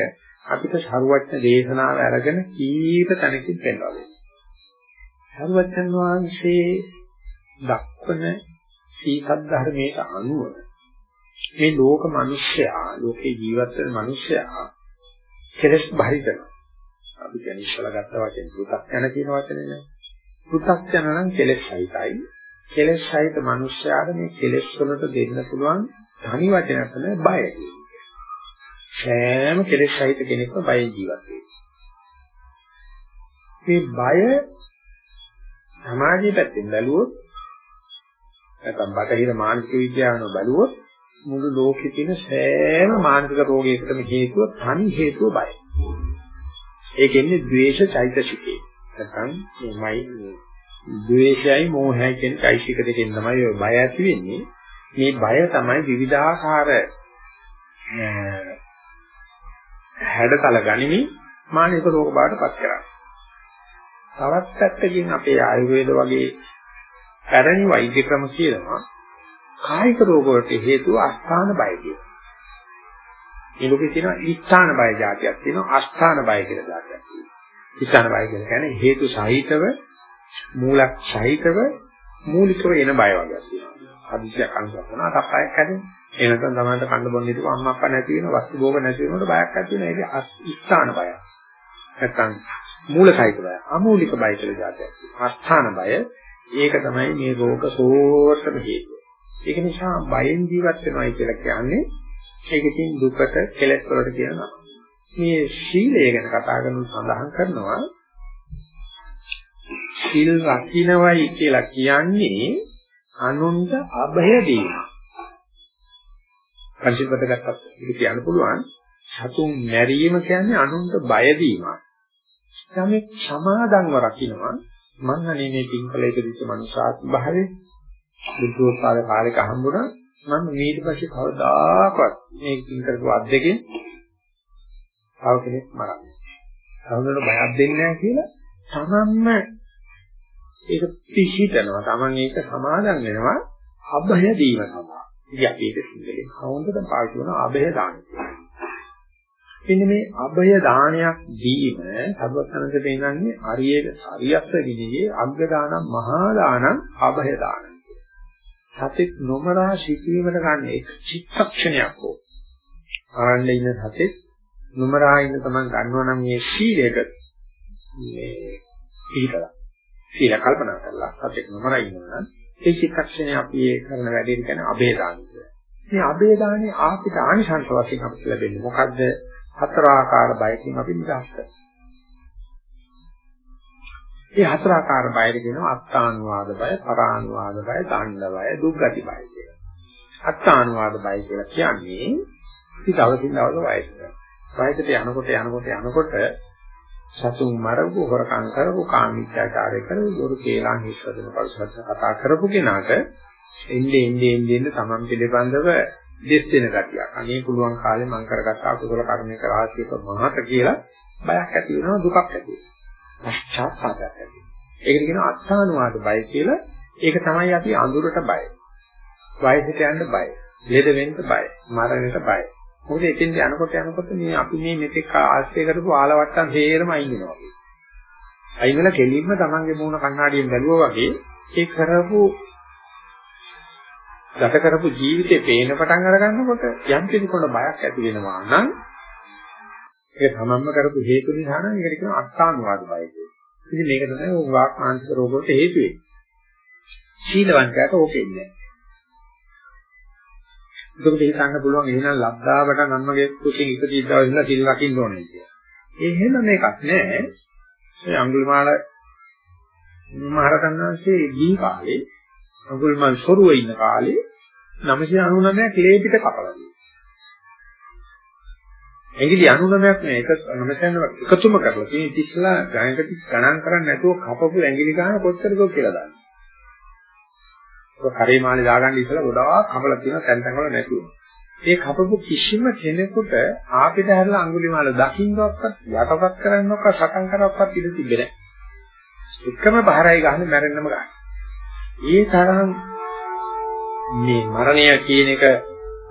අපිට සරුවත්න දේශනාව අරගෙන කීප තැනකින් පෙන්වලා දෙනවා. සර්වඥන් වහන්සේ දක්වන සීසත් ධර්මයට අනුව මේ ලෝක මිනිස්සයා ලෝකේ ජීවත් වෙන මිනිස්සයා කෙලස් බහිතන. අපි කියන්නේ ඉස්සලා ගත්ත වචනේ පු탁 යන කියන වචනේ නේ පු탁 යන නම් කෙලස් සහිතයි. කෙලස් සහිත මිනිස්සයාට මේ කෙලස් වලට දෙන්න පුළුවන් තනි වචනයක් තමයි බය සෑම කෙලස් සහිත කෙනෙක්ම බය ජීවත් වෙනවා. මේ බය සමාජයේ පැත්තෙන් බැලුවොත් නැත්නම් බටහිර මානසික විද්‍යාවන බැලුවොත් මුළු ලෝකෙ තියෙන සෑම මානසික රෝගයකටම හේතුව තනි හේතුව බය. ඒකෙන්නේ ද්වේෂ චෛතසිකේ. නැත්නම් මයි ද්වේෂයයි මෝහයයි කියන চৈতසික දෙකෙන් තමයි ඔය බය ඇති වෙන්නේ. මේ බය තමයි විවිධාකාර හැඩතල ගනිමින් මානසික රෝග බවට පත් කරන්නේ. තවත් පැත්තකින් අපේ ආයුර්වේද වගේ පැරණි වෛද්‍ය ක්‍රම කියනවා කායික රෝග වලට හේතුව අස්ථාන බය කියලා. මේ ලෝකේ තියෙනවා ස්ථාන බය જાතියක් තියෙනවා අස්ථාන බය කියලා જાතියක් තියෙනවා. ස්ථාන බය කියන්නේ හේතු සහිතව මූලක් සහිතව මූලිකව එන බය වගේ තියෙනවා. හදිසියක් අනුසපනවා තප්පයක් හැදෙන. ඒ නැත්නම් තමයි කන්න බොන්න හිටපු අම්මා අප්පා නැති වෙන වස්තු භෝග නැති වෙනකොට බයක් ඇති වෙන ඒක ස්ථාන බය. නැත්නම් මූල සහිත බය. අමූලික බය කියලා જાතියක් තියෙනවා. අස්ථාන බය ඒක තමයි මේ රෝග සෝරතම හේතුව. ඒක නිසා බයෙන් ජීවත් වෙනවයි කියලා කියන්නේ ඒකකින් දුකට කෙලෙස් වලට කියනවා. මේ සීලය ගැන කතා කරන සඳහන් කරනවා සිල් රකින්නවයි කියලා කියන්නේ අනුන්ට අභය දීම. පරිශීලපත ගත්තත් ඒක කියන්න පුළුවන්. සතුන් මැරීම කියන්නේ අනුන්ට බය දීමක්. යමෙක් සමාදන්ව රකින්නවා මං අනේ මේ පින්කලයක දිච්ච මනුෂ්‍යාත්ම භාවයේ බුද්ධෝත්පාද කාලෙක හම්බුණා මම ඊට පස්සේ කවදාකවත් මේ පින් කරපු අද්දකින් තව කෙනෙක් මරන්නේ. තවදුරට බයක් දෙන්නේ නැහැ කියලා තමන්ම ඒක පිහිටනවා. තමන් ඒක සමාදන් වෙනවා අභය දීම තමයි. ඉතින් අපි ඒක සිංහලෙන් හවුන්දට පාවිච්චි කරන අභය දාන මෙන්න මේ අභය දානයක් දීම සර්වඥන්ත දෙන්නන්නේ අරියේ අරියස්ස විදිහේ අග්ග දානම් මහා දානම් අභය දාන. සතෙක් නොමරා සිටීමට ගන්න එක චිත්තක්ෂණයක් හෝ ආරණ්‍ය ඉන්න සතෙක් නොමරා ඉන්න තමන් ගන්නවා නම් මේ සීලයක මේ පිළිතලා සීල කල්පනා කරලා සතෙක් නොමරා ඉන්නවා නම් ඒ චිත්තක්ෂණය අපි ඒ කරන වැඩේට කියන අබේදානය කියලා. මේ අබේදානේ ආපිට ආනිසංස වශයෙන් අපිට ලැබෙන්නේ මොකද්ද? හතර ආකාර බයකින් අපි නිදහස් කරනවා. මේ හතර ආකාර බයද කියනවා අත්තානුවාද බය, පරානුවාද බය, දණ්ඩ බය, දුක්ගති බය කියලා. අත්තානුවාද බය කියලා කියන්නේ ඉතින් දවසින් දවස වයසට. වයසට යනකොට යනකොට යනකොට සතුන් මරපු හොරකම් කරපු කාමීච්ඡාචාරය කරපු දුරු කේලම් හිස්වදන පරිසත් කතා කරපු කෙනාට එන්නේ එන්නේ එන්නේ තමන් පිළිබඳව දෙස් වෙන ගතියක්. අනේ පුළුවන් කාලේ මං කරගත්ත අකුසල කර්මයක රාශියක මහත කියලා බයක් ඇති වෙනවා දුකක් ඇති වෙනවා. පශ්චාත්තාපයක් ඇති වෙනවා. ඒකට කියනවා අත්තානුවාද බය කියලා. ඒක තමයි අපි අඳුරට බය. වයසට යන්න බය. ලෙඩ වෙන්න බය. මරණයට බය. මොකද එතෙන් යනකොට යනකොට මේ අපි මේ මෙතෙක් ආශ්‍රය කරපු ආලවට්ටම් හේරම අයින් වෙනවා වගේ. අයින් වෙලා කෙලින්ම Tamange මූණ කණ්ණාඩියෙන් බැලුවා වගේ ඒ කරපු ගත කරපු ජීවිතේ පේන පටන් අර ගන්නකොට යම් කෙනෙකුට බයක් ඇති වෙනවා නම් ඒක තමන්ම කරපු හේතු නිසා නම් ඒකට කියන අස්ථානුවාද බය කියලා. ඉතින් මේක තමයි වාක් මානසික රෝග වලට හේතු වෙන්නේ. සීලවන්තයාට ඕකෙන්නේ නැහැ. එතකොට හිතන්න පුළුවන් එහෙනම් ලබ්ධාවට නම්මගේ කුසින් ඉපදීද්දා ඉඳලා සිල් රකින්න ඕනේ කියලා. එහෙම මේකක් නෑ. ඒ අඟුලිමාල මහරතන්වන්සේ දී කාලේ අඟුලිමාල සොරුව ඉන්න කාලේ 999ක් ලේපිට කපලා දීලා. ඇඟිලි 99ක් නේ එක 99 එකතුම කරලා තියෙන ඉතිස්ලා ගණනකට ගණන් කරන්නේ නැතුව කපපු ඇඟිලි ගන්න කොච්චරද කියලා දාන්න. කරේ මාළේ දාගන්න ඉස්සලා ගොඩාක් කපලා තියෙන තැන් තැන් වල නැති වුණා. ඒ කපපු කිසිම කෙනෙකුට ආපිට හැරලා අඟුලිමාල දකින්නවත් යටපත් කරන්නවත් සටන් කරවවත් ඉඩ තිබෙන්නේ නැහැ. එකම පහරයි ගහන්නේ මැරෙන්නම ගන්න. ඒ තරම් මේ මරණය කියන එක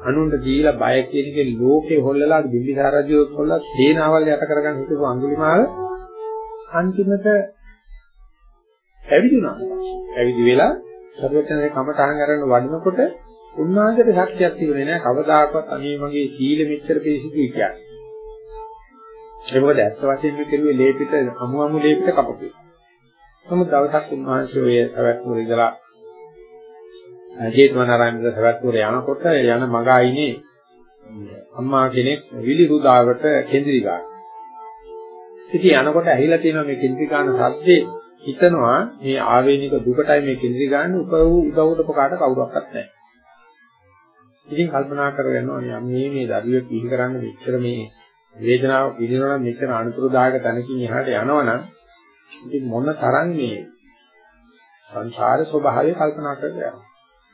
අනුන්ට දීලා බය කියන එකේ ලෝකේ හොල්ලලා බිම්බිසාර රජු හොල්ලලා සේනාවල් යට කරගන්න හිටපු අඟුලිමාල අන්තිමට ඇවිදුනා. ඇවිදි වෙලා සර්වඥයේ කමටහන් අරගෙන වඩනකොට උන්වහන්සේට ශක්තියක් තිබුණේ නැහැ කවදාකවත් අනේ මගේ සීල මෙච්චර පිළිසිදුයි කියන්නේ. ඒක මොකද ඇත්ත වශයෙන්ම කෙරුවේ ලේපිට අමු අමු ලේපිට කපපේ. නමුත් දවසක් උන්වහන්සේ ඔය සවැත්නුවර ඉඳලා ජේතවනාරාමයේ සවැත්නුවර යනකොට යන මග ආයිනේ අම්මා කෙනෙක් විලි රුදාවට කෙඳිරි ගන්න. ඉතින් යනකොට ඇහිලා තියෙනවා මේ කෙඳිරි ගන්න සද්දේ හිතනවා මේ ආවේනික දුකටයි මේ කෙඳිරි ගන්න උපව උදව් උපකාර කවුරක්වත් නැහැ. ඉතින් කල්පනා කරගෙනවා මේ මේ දරුවෙක් පිළි කරන්න මෙච්චර මේ වේදනාව විඳිනවා නම් මෙතන අනුතරදායක තැනකින් එහාට යනවනම් ඉතින් මොන තරම් මේ සංසාර ස්වභාවය කල්පනා කරලා යනවා.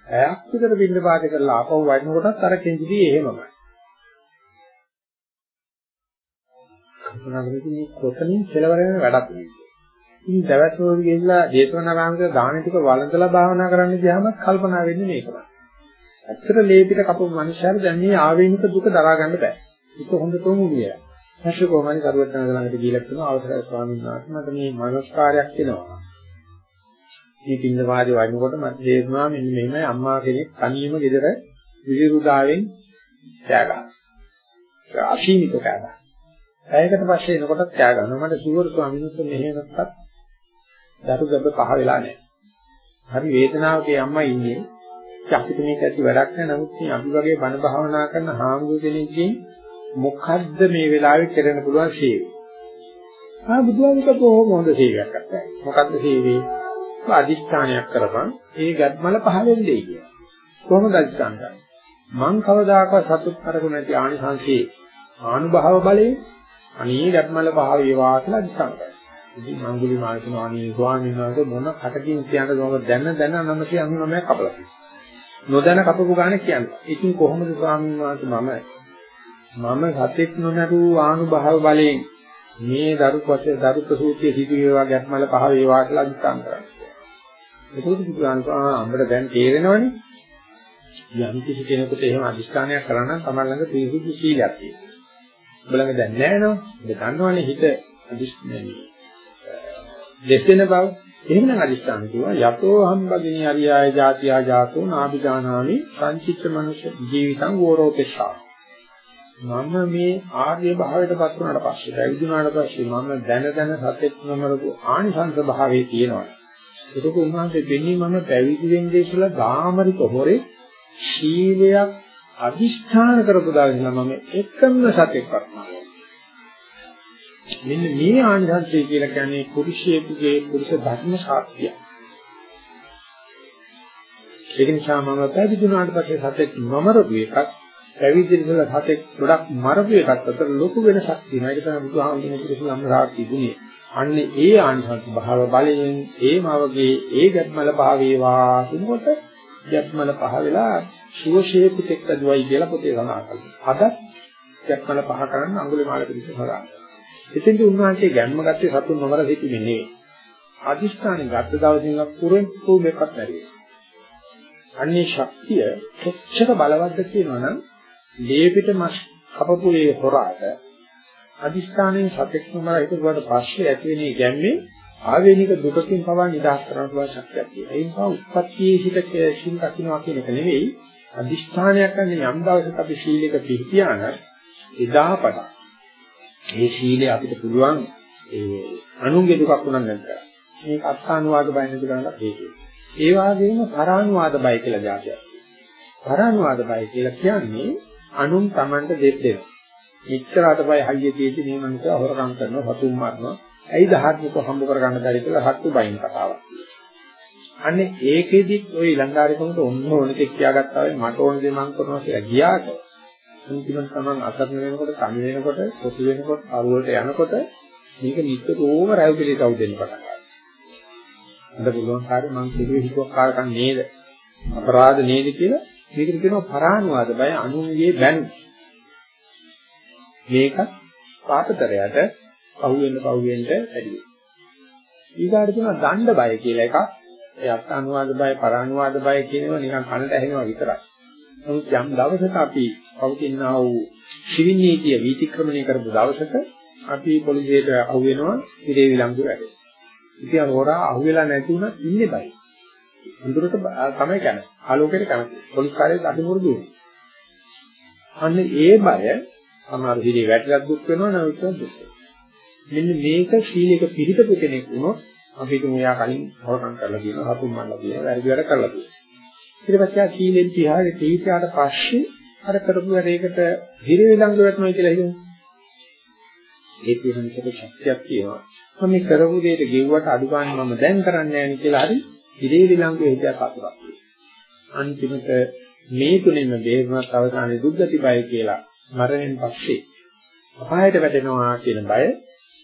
ඇයක් විතර බින්ද පාද කරලා ආපහු වයින්නකොටත් අර කෙන්ජිදී එහෙමමයි. කල්පනා කරද්දී මේ කොතනින් කෙලවර වෙන වැඩක් නෙවෙයි. ඉතින් දවස්වල ගිහිල්ලා ජේතවනාරාමයේ දාන ටික වළඳලා භාවනා කරන්න ගියාම කල්පනා වෙන්නේ මේකමයි. ඇත්තට ලේපිට කපපු මනුස්සයර දැන් මේ ආවේනික දුක දරා ගන්න බෑ. ඒක හොඳටම උගියයි. නැෂ කොහොමද කරුවත් ළඟට ගිහිල්ලා කියනවා අවසරයි ස්වාමීන් වහන්සේ මට මේ මනස්කාරයක් එනවා. මේ පින්න වාදී වයින්කොට මට තේරුණා මෙන්න මෙහෙමයි අම්මා කෙනෙක් තනියම ගෙදර විවිරුදාවෙන් ත්‍යාගා. අසීමිත ත්‍යාගා. ඇයකට පස්සේ එනකොට ත්‍යාගනවා. මට සුවර් ස්වාමීන් වහන්සේ මෙහෙමවත් දරු ගබ පහ වෙලා නැහැ. හරි වේදනාවකේ අම්මා ඉන්නේ. අපිට මේක ඇති වැඩක් නැහැ. නමුත් මේ අපි වගේ බණ භාවනා කරන හාමුදුර කෙනෙක්ගෙන් මොකද්ද මේ වෙලාවේ කරන්න පුළුවන් සේවය? ආ බුදුහාමුදුරුවෝ කොහොම හොඳ සේවයක් කරන්නේ? මොකද්ද සේවය? අදිස්ථානයක් කරපන් ඒ ගත්මල පහල වෙන්නේ කියලා. කොහොමද අදිස්ථාන කරන්නේ? මං කවදාකවත් සතුට කරගු නැති ආනිසංසයේ ආනුභාව බලයෙන් අනේ ගත්මල පහ වේවා කියලා අදිස්ථාන කරනවා. ඉතින් මංගුලි මානසික අනේ ස්වාමීන් වහන්සේ මොන කටකින් කියනද මම දැන දැන 999ක් කපලා තියෙනවා. නොදැන කපපු ගානේ කියන්නේ. ඉතින් කොහොමද ස්වාමීන් වහන්සේ මම මම සතෙක් නොනරු ආනුභාව බලයෙන් මේ දරුපත දරුප සූත්‍රයේ සිදු වේවා ගැත්මල පහ වේවා කියලා අදිස්ථාන කරනවා. ඒකෝද බුදුහාමුදුරුවෝ අපිට දැන් තේරෙනවනේ යම් කිසි කෙනෙකුට එහෙම අදිස්ථානයක් කරා නම් තමයි ළඟ පිරිසිදු සීලයක් තියෙනවා. ඔබ ළඟ දැන් නැහැ නෝ. ඔබ දන්නවනේ හිත අදිස්ථානේ. දෙසෙන බව. එහෙමනම් අදිස්ථාන කිව්වා යතෝ හම්බගිනී අරියාය ජාතියා ජාතෝ නාබිජානාමි සංචිත්ත මනුෂ්‍ය ජීවිතං ගෝරෝපේක්ෂා. මම මේ ආර්ය භාවයට පත් වුණාට පස්සේ පැවිදුණාට පස්සේ මම දැන දැන සත්‍යෙත් නොමරපු ආනිසංස භාවයේ තියෙනවා. ඒක උන්වහන්සේ දෙන්නේ මම පැවිදි වෙන්නේ ඉස්සලා ගාමරික හොරේ ශීලයක් අදිෂ්ඨාන කරපු දාගෙන මම එකම සතෙක් වත්නවා. මෙන්න මේ ආනිසංසය කියලා කියන්නේ පුරුෂයෙකුගේ පුරුෂ ධර්ම ශාස්ත්‍රය. ඒක නිසා මම පැවිදුණාට පස්සේ සතෙක් නොමරපු එකක් පැවිදි ඉඳලා සතෙක් ගොඩක් මරපු එකක් අතර ලොකු වෙනසක් තියෙනවා. ඒක තමයි බුදුහාමුදුරුවෝ පුරුෂ ධර්ම ශාස්ත්‍රය දුන්නේ. අන්නේ ඒ ආනිසංස භාව බලයෙන් ඒ මවගේ ඒ ගැත්මල පහ වේවා කියනකොට ගැත්මල පහ වෙලා සුවශේපිතෙක් අදුවයි කියලා පොතේ සඳහන් කරනවා. අද ගැත්මල පහ කරන්න අඟුලිමාල පිළිස සඳහන්. එතෙන්දී උන්වහන්සේ ගැම්ම ගත්තේ සතුන් නොමර සිටීමේ නෙවෙයි. අදිෂ්ඨානෙ ගත්ත දවසින් පුරෙන් පුමෙකක් නැරේ. අන්නේ ශක්තිය කොච්චර බලවත්ද කියනවනම් ලේපිට මස් කපපු ඒ හොරාට අදිස්ථානයේ සතෙක් නමර හිතුවාට පස්සේ ඇති වෙන ගැම්මේ ආවේනික දුකකින් පවා නිදහස් කරන්න පුළුවන් ශක්තියක් තියෙනවා. ඒ නිසා උත්පත්තියේ සිට සිල් රකින්නවා කියන එක නෙවෙයි අදිස්ථානයක් ගන්න යම් දවසක අපි සීලයක පිළිපියාන එදා පටන් මේ සීලය අපිට පුළුවන් ඒ අනුන්ගේ දුකක් උනන් නැද්ද? මේක අත්හානුවාද බය නැති කරලා හේතුව. ඒ වගේම පරානුවාද බය කියලා જાතියක්. පරානුවාද බය කියලා කියන්නේ අනුන් Tamanට දෙත් දෙනවා. මෙච්චර අතපය හයිය තියෙද්දි මේ මනුස්සයා හොරකම් කරනවා සතුන් මරනවා. ඇයි ධාර්මිකව හම්බ කරගන්න බැරි කියලා හත්තු බයින් කතාවක්. අන්නේ ඒකෙදි ওই ඊළඟාරිකමට ඔන්න ඕනෙක කියාගත්තා වෙයි මට ඕන දේ මං කරනවා කියලා ගියාට අන්තිමට තමන් අසරණ වෙනකොට කම වෙනකොට පොසු වෙනකොට අරුවලට යනකොට මේක නිතරම රැව් පිළි කවුද දෙන්න පටන් ගන්නවා. අද පුළුවන් කාර්ය මං කිව්වේ හිතුවක් කාරකම් නේද? අපරාධ නේද කියලා මේකට කියනවා පරානුවාද බය අනුන්ගේ බැනු. මේක පාපතරයට පහුවෙන්න පහුවෙන්න වැඩි වෙනවා. ඊගාට තියෙනවා දණ්ඩ බය කියලා එකක්. ඒ අත් අනුවාද බය, පරානුවාද බය කියනවා නිකන් කනට ඇහෙනවා විතරයි. නමුත් යම් දවසක අපි පවතිනා වූ සිවිල් නීතිය වීතික්‍රමණය කරපු දවසක අපි පොලිසියට අහු වෙනවා ඉරේ විලංගු වැඩේ. ඉතින් හොරා අහු වෙලා නැති වුණා ඉන්නේ බයි. අඳුරට තමයි කැමති. ආලෝකයට කැමති. පොලිස් කාර්යයේ අතිමුරුදු වෙනවා. අන්න ඒ බය සමහර සීලේ වැටලක් දුක් වෙනවා නැවතුම් දුක් මෙන්න මේක සීලයක පිළිපදපු කෙනෙක් වුණොත් අපි තුන් එයා කලින් හොරකම් කරලා කියනවා හතුම් මන්න කියනවා වැරදි වැඩ කරලා කියනවා ඊට පස්සේ ආ සීලෙන් තියාගේ තීත්‍යාට පස්සේ අර කරපු වැඩේකට හිරේ ළඟ වැටෙනවා කියලා හිතනවා ඒ කියන්නේ ශක්තියක් තියෙනවා. මම මේ කරපු දෙයට ගෙව්වට අඩු ගන්න මම දැන් කරන්නේ නැහැ නේ කියලා හරි ඉරේලි ලංගේ හිතයක් අතුරක් වෙනවා. අන්තිමට මේ තුනෙම බේරුණත් අවසානයේ දුක්ගති බය කියලා මරණයෙන් පස්සේ අපායට වැටෙනවා කියන බය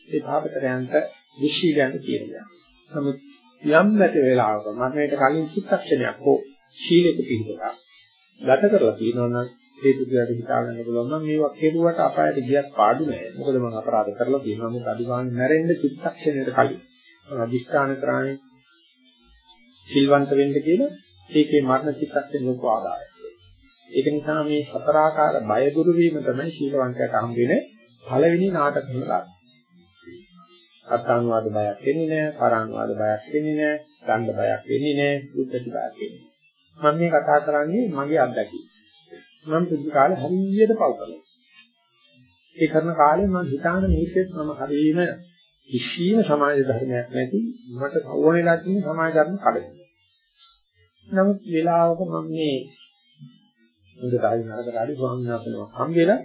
ඒ පාපතරයන්ට විශ්ී ගන්න කියනවා. නමුත් යම් නැති වෙලාවක මරණයට කලින් චිත්තක්ෂණයක් හෝ ශීලයක පිළිපදලා ගත කරලා තියෙනවා නම් ඒ පුදුරට හිතා ගන්න පුළුවන් නම් මේවා කෙරුවට අපායට ගියත් පාඩු නෑ. මොකද මම අපරාධ කරලා තියෙනවා. මොකද අදිවාන්නේ මැරෙන්න චිත්තක්ෂණයට කලින්. අදිස්ථාන කරානේ සිල්වන්ත වෙන්න කියලා ඒකේ මරණ චිත්තක්ෂණ ලොකු ආදායයක්. ඒක නිසා මේ සතරාකාර බය දුරු වීම තමයි සීලවන්තයට හම් වෙන්නේ පළවෙනි නාටක හිලා. අත්ංවාද බයක් වෙන්නේ නැහැ, පරාංවාද බයක් වෙන්නේ නැහැ, ඡන්ද බයක් වෙන්නේ නැහැ, බුද්ධති බයක් වෙන්නේ. මම මේ කතා කරන්නේ මගේ අත්දැකීම. මම පුදු කාලේ හරියට පව කළා. ඒ කරන කාලේ මම හිතාන මේකෙත් මම හරියම කිසිම සමාජ ධර්මයක් නැති මට සවෝනෙලා තියෙන සමාජ ධර්ම කඩේ. නමුත් වෙලාවක මම මේ හොඳට ආයි නරකට ආදි ස්වාමීන් වහන්සේව හම්බෙලා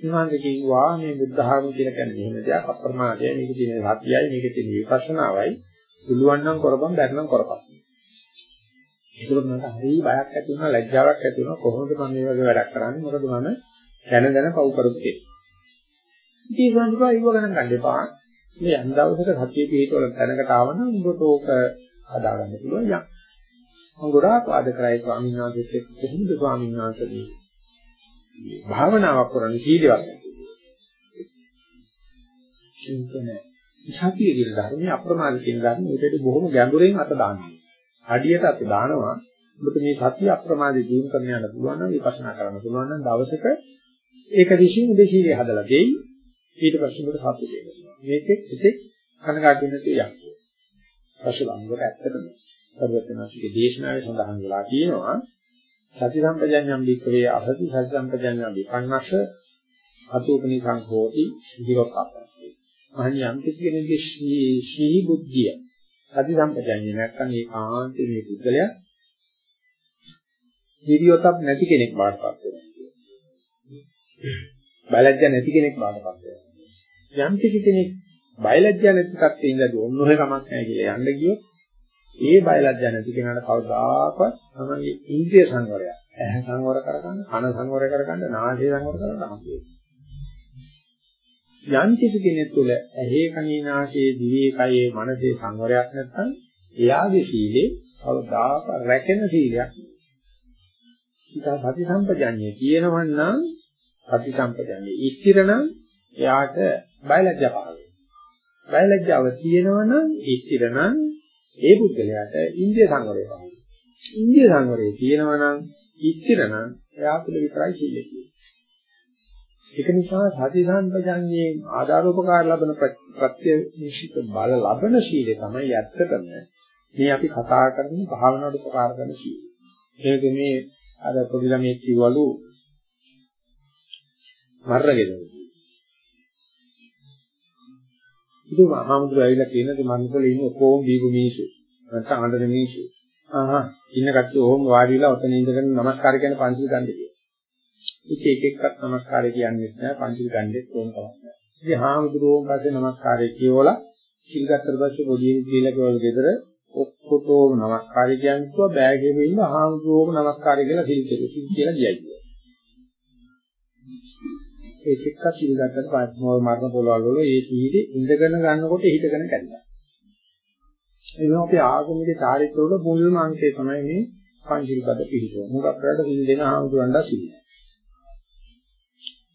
උන්වහන්සේ කිව්වා මේ බුද්ධ ආගම කියලා කියන්නේ එහෙම දෙයක් අප්‍රමාදයි මේක තියෙන සත්‍යයයි මේක තියෙන විපස්සනාවයි පුළුවන් නම් කරපම් බැරි නම් කරපම්. ඒක මට හරි බයක් ඇති වුණා ලැජ්ජාවක් ඇති වුණා කොහොමද මම මේ වගේ වැඩක් කරන්නේ මොකද මම දැන දැන පව් කරුත්තේ. ඉතින් සංස්කෘතිය ඉව ගණන් ගන්න එපා. මේ යම් දවසක සත්‍ය පිළිතුර දැනකට ආවනම් උඹට ඕක හදාගන්න පුළුවන් යම්. මම ගොඩාක් වාද කරයි ස්වාමීන් වහන්සේත් එක්ක කොහොමද ස්වාමීන් වහන්සේ මේ භාවනාවක් කරන්නේ සීලවත්. චින්තනය. සතිය කියන ධර්මයේ අප්‍රමාද කියන ධර්මයේ ඒකට බොහොම ගැඹුරින් අත දානවා. අඩියට අත දානවා. ඔබට මේ සතිය අප්‍රමාදේ ජීවු කරන්න යන්න පුළුවන් නම් විපස්සනා කරන්න පුළුවන් නම් දවසක ඒක විශ්ින් උදේශීලයේ හදලා දෙයි. ඊට පස්සේ ඔබට සතිය දෙනවා. මේකෙත් ඉතින් කනගාටු වෙන තියක්. පසුලංගකට ඇත්තටම සර්වඥාසිකේ දේශනාවේ සඳහන් වෙලා තියෙනවා. සති සම්පජඤ්ඤම් වික්‍රේ අසති සති සම්පජඤ්ඤම් විපන්නස අතෝපනි සංඝෝති විරෝපප්පස්සේ මහණිය යම් කෙනෙකුගේ ශ්‍රී බුද්ධිය සති සම්පජඤ්ඤය නැත්නම් ඒ කාන්තේ මේ බුද්ධලයා හිරියොතක් නැති කෙනෙක් බාටපත් වෙනවා. බයලජ්ජ නැති කෙනෙක් බාටපත් වෙනවා. යම් කෙනෙක් බයලජ්ජ නැති කත්තේ ඉඳලා ඔන්න ඔය කමක් නැහැ කියලා යන්න ගියොත් ඒ බයලජ්ජ නැති කෙනාට කවදාකවත් තමයි ඉන්ද්‍රිය සංවරය. ඇහැ සංවර කරගන්න, කන සංවර කරගන්න, නාසය සංවර කරගන්න හම්බෙන්නේ. යම් කිසි කෙනෙක් තුළ ඇහි කනේ නාසයේ දිවේ කයේ මනසේ සංවරයක් නැත්නම් එයාගේ සීලේ කවදාක රැකෙන සීලයක් ඊට සති සම්පජඤ්ඤය කියනවන් නම් සති සම්පජඤ්ඤය ඉස්තිරනම් එයාට බයලජ්ජා පහළ වෙනවා බයලජ්ජාව තියෙනවනම් ඉස්තිරනම් ඒ පුද්ගලයාට ඉන්දිය සංවරය පහළ ඉන්දිය සංවරය තියෙනවා නම් ඉස්තිර නම් එයා තුළ විතරයි සීලය තියෙන්නේ. ඒක නිසා සති සම්පජන්යේ ආධාරෝපකාර ලබන ප්‍රත්‍ය නිශ්චිත බල ලබන සීලය තමයි ඇත්තටම මේ අපි කතා කරන්නේ භාවනාවට උපකාර කරන සීලය. ඒක මේ අර පොඩි ළමයෙක් කිව්වලු මරණගෙදර. ඉතින් හාමුදුරුවෝ ඇවිල්ලා කියනද මන්නකොල ඉන්නේ ඔක්කොම බීපු මිනිස්සු. නැත්නම් අඬන මිනිස්සු. ආහා ඉන්න කට්ටිය ඕම් වාඩි වෙලා ඔතන ඉඳගෙන নমස්කාර කියන පන්සිල් ගන්න කියලා. ඉතින් එක එකක්වත් নমස්කාරය කියන්නේ නැහැ පන්සිල් ගන්නෙත් ඕන කමක් නැහැ. ඉතින් හාමුදුරුවෝ පස්සේ নমස්කාරය කියවලා සිල් ගත්තට පස්සේ පොඩි කියලා කවල ගෙදර ඔක්කොටම নমස්කාරය කියන්නේ බෑගෙම ඉන්න හාමුදුරුවෝම নমස්කාරය කියලා සිල් කියලා කියලා කියයි. ඒක එක්ක සිල් ගන්නට පස්මෝල් මරණ පොළවල් වල ඒ සීදී ඉඳගෙන ගන්නකොට හිටගෙන කැඩලා. ඒක අපේ ආගමික චාරිත්‍ර වල මුල්ම අංකය තමයි මේ පංචිල් පද පිළිතුර. මොකක් කරලා සිල් දෙන ආමුදුරන්ඩ සිල්.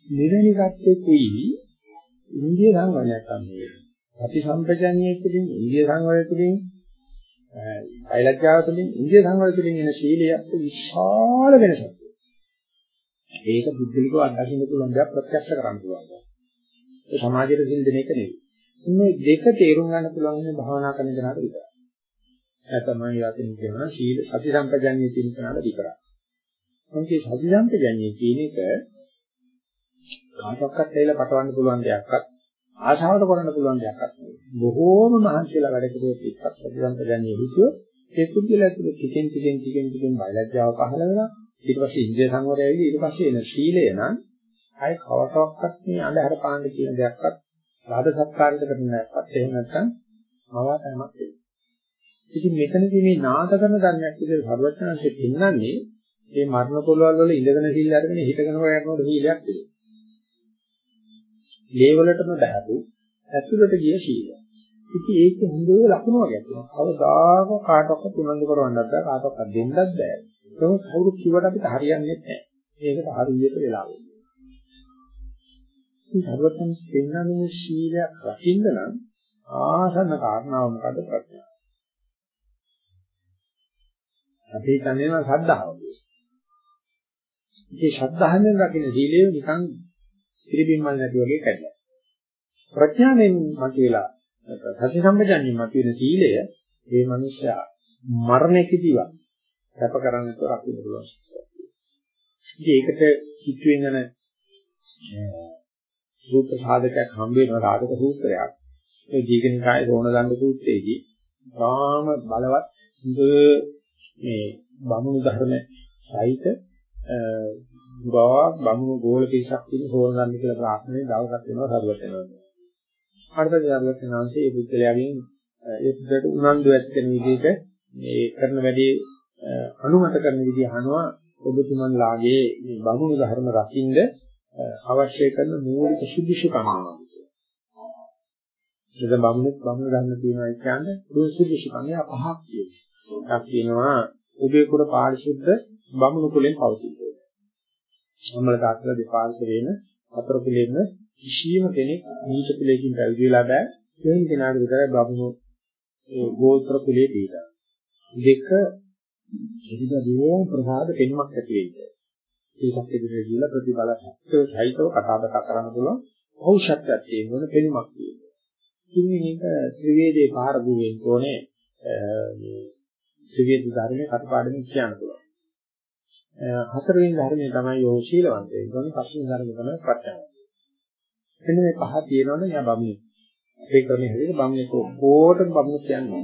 මෙවැනි කත්තේ කුයි ඉන්දිය සංවරයක් තමයි. අපි සම්පජානියේ තුළින් ඉන්දිය සංවරය තුළින් අයලජ්ජාව තුළින් ඉන්දිය සංවරය තුළින් එන සීලයක් විශාල වෙනසක්. ඒක බුද්ධිලිකව අත්දකින්න පුළුවන් දෙයක් ප්‍රත්‍යක්ෂ කරන්න පුළුවන්. ඒ සමාජයේ සිල් දෙන එක නෙවෙයි. මේ දෙක තේරුම් ගන්න පුළුවන් මේ භාවනා කරන කෙනාට විතරයි. ඒ තමයි යතින් කියනවා සීල සති සම්පජඤ්ඤය කියන කෙනාට විතරයි. මොකද සති සම්පජඤ්ඤය කියන එක කාටවත් ඇවිල්ලා පටවන්න පුළුවන් දෙයක්වත් ආශාවට කරන්න පුළුවන් දෙයක්වත් නෙවෙයි. බොහෝම මහන්සියලා වැඩ කරුවොත් එක්ක සති සම්පජඤ්ඤය හිතුවොත් ඒ කුද්ධිලා තුළ ටිකෙන් ටිකෙන් ටිකෙන් ටිකෙන් බයලජ්ජාව පහළ වෙනවා. ඊට පස්සේ ඉන්ද්‍රිය සංවරය ඇවිල්ලා ඊට පස්සේ එන සීලය නම් අය කවටවත් මේ අඳහර පාන්න කියන දෙයක්වත් රාද සත්කාරයකට කරන දෙයක්වත් එහෙම නැත්නම් මවාතමක් වෙයි. ඉතින් මෙතනදී මේ නාද කරන ධර්මයක් විදිහට සර්වඥාන්සේ පෙන්වන්නේ මේ මරණ පොළවල් වල ඉඳගෙන සිල් අරගෙන හිටගෙන කරනකොට සීලයක් තියෙනවා. ලේවලටම බහැපු ඇතුළට ගිය සීලය. ඉතින් ඒක හොඳේ ලකුණු වගේ තියෙනවා. කවදාක කාටවත් උනන්දු කරවන්නත් බෑ කාටවත් දෙන්නත් බෑ. ඒක කවුරු කිව්වට අපිට හරියන්නේ නැහැ. ඒකට හරියට වෙලා වෙන්නේ. ඉතින් සර්වතන් දෙන්නනේ සීලයක් රකින්න නම් ආසන්න කාරණාව මොකද ප්‍රඥාව. අපි හිතන්නේ නම් ශ්‍රද්ධාව කියලා. ඉතින් ශ්‍රද්ධාවෙන් රකින්න සීලය නිකන් පිළිබිම්මල් නැති වගේ කැඩලා. ප්‍රඥාවෙන් මතුවලා සති සම්පජන්යෙන් මතුවෙන සීලය මේ මිනිස්සයා මරණයකදීවත් කැප කරන්නට රකින්න පුළුවන්. ඉතින් ඒකට හිතුවෙන් යන සූත්‍ර සාධකයක් හම්බ වෙනවා සාධක සූත්‍රයක්. ඒ දීඝනිකායේ රෝණ දණ්ඩ සූත්‍රයේදී රාම බලවත් මේ බමුණු ධර්ම සහිත ගාවක් බමුණු ගෝල පිටසක් තියෙන රෝණ දණ්ඩ කියලා ප්‍රාර්ථනාවේ දවසක් වෙනවා සරුවත් වෙනවා. අර්ථය දරුවත් වෙනාන්සේ ඒ පුද්ගලයාගෙන් ඒ පුද්ගලට උනන්දු ඇත්තෙන විදිහට මේ කරන වැඩේ අනුමත කරන විදිහ අහනවා ඔබතුමන්ලාගේ මේ බමුණු ධර්ම රකින්න අවශ්‍ය කරන මූලික සුදුසුකම් මොනවද කියලා. බමුණු බමුණු ධර්ම තියෙනවා කියන්නේ ඒ සුදුසුකම් පහක් තියෙනවා. එකක් තියෙනවා උදේ කුල පාරිශුද්ධ බමුණු කුලෙන් පවතිනවා. සම්මල තාත්තල දෙපාර්ශ්වයෙන් හතර කුලෙන්න කිසියම් කෙනෙක් නීච කුලයකින් පැවිදි වෙලා බෑ. ඒ කෙනාට විතරයි බමුණු ඒ ගෝත්‍ර කුලයේ තියෙනවා. දෙක එදිදදී ප්‍රසාද පෙන්මක් ඇති වෙන්නේ. ඒකත් ඉදිරියට ගිහලා ප්‍රතිබල සහිතව කතා බහ කරන්න පුළුවන් ඖෂධයක් තියෙන පෙනුමක් තියෙනවා. ඉතින් මේක ත්‍රිවේදේ පාරගු වෙන්න ඕනේ මේ ත්‍රිවේද ධර්මයේ කටපාඩමින් කියන්න පුළුවන්. හතරවෙනි ධර්මයේ තමයි යෝ ශීලවන්තය. ඊගොල්ලෝ පස්වෙනි ධර්මයේ තමයි ප්‍රත්‍යක්ෂ. මෙන්න මේ පහ තියෙනවනේ යා බම්නේ. අපේ ක්‍රමයේ හැදෙන්නේ බම්නේ කොහොටම බම්නේ කියන්නේ.